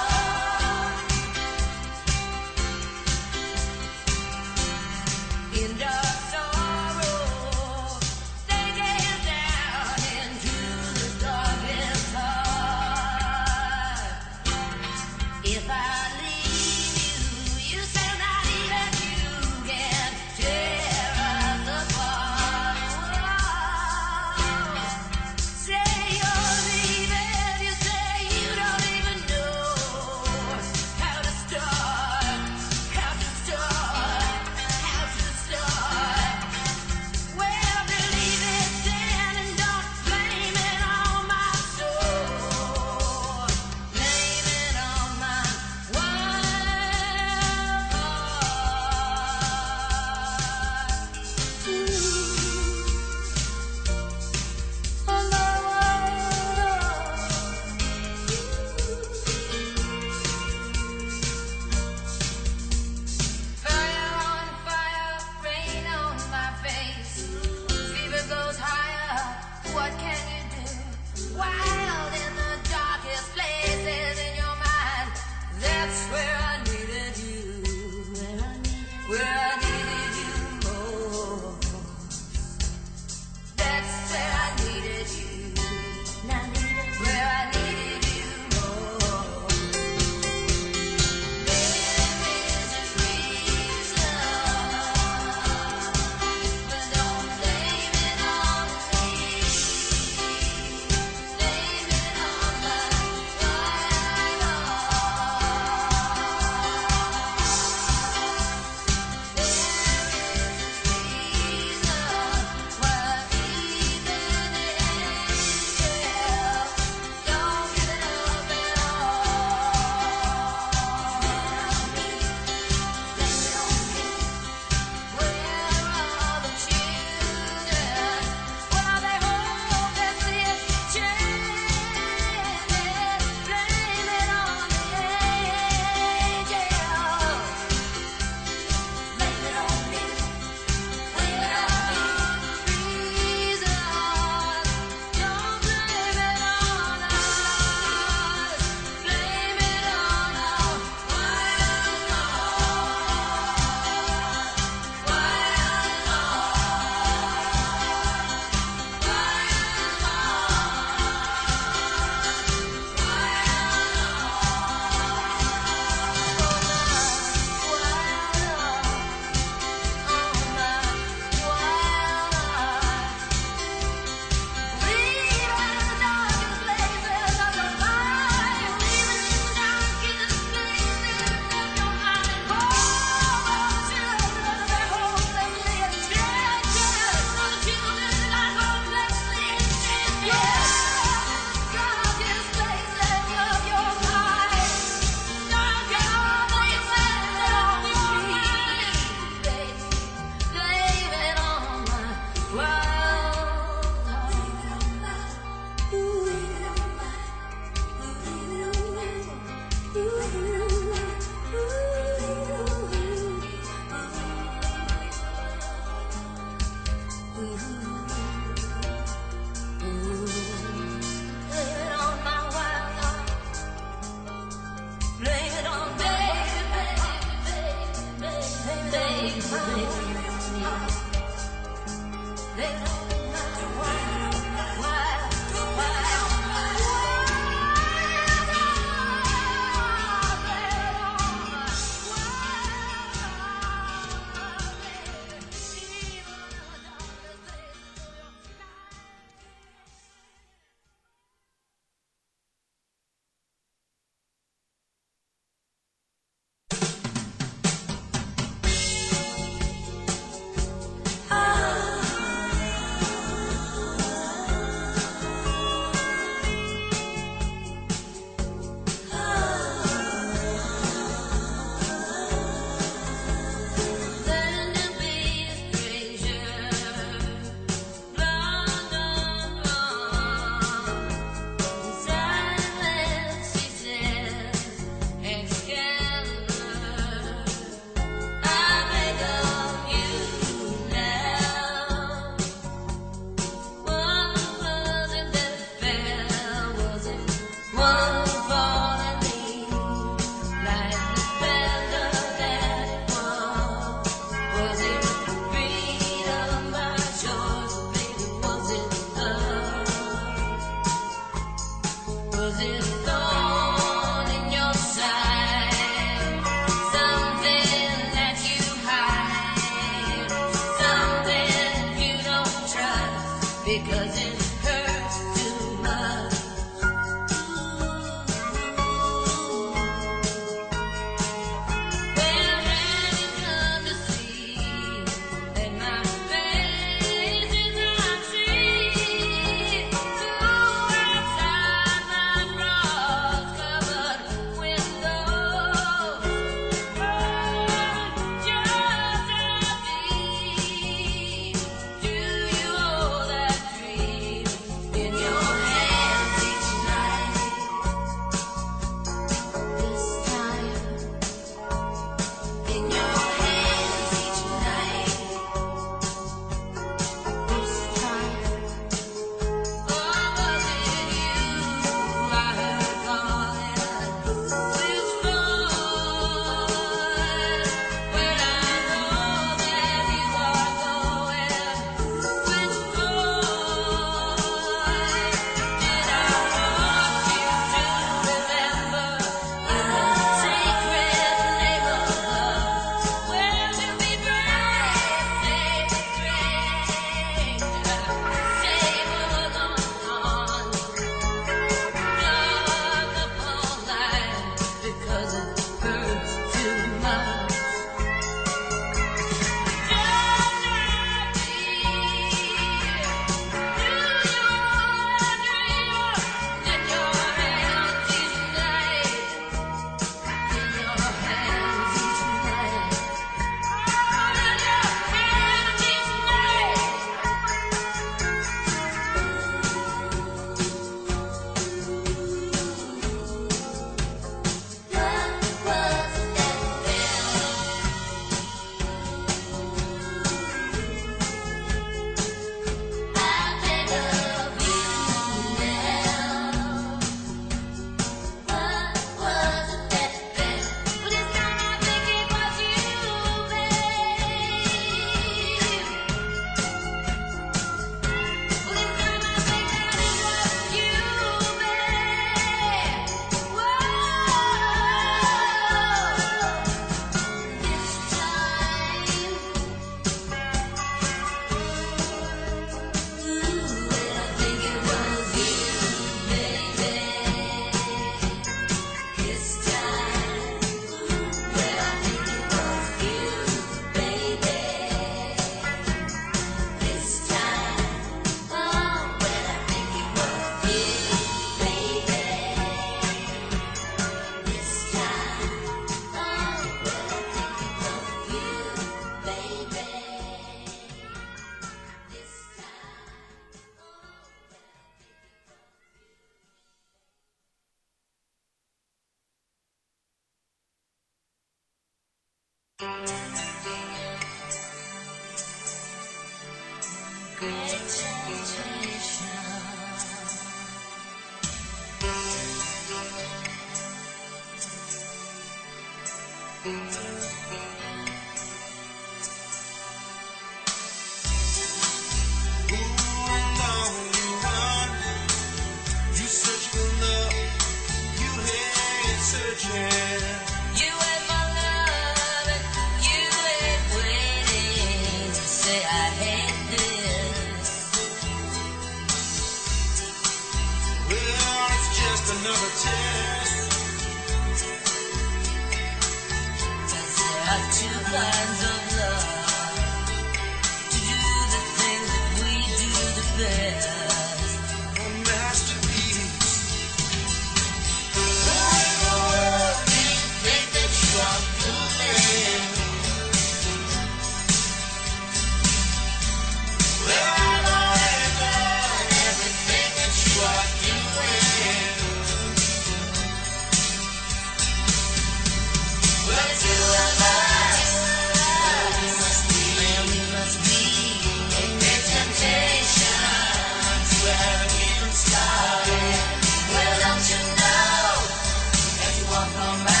awesome.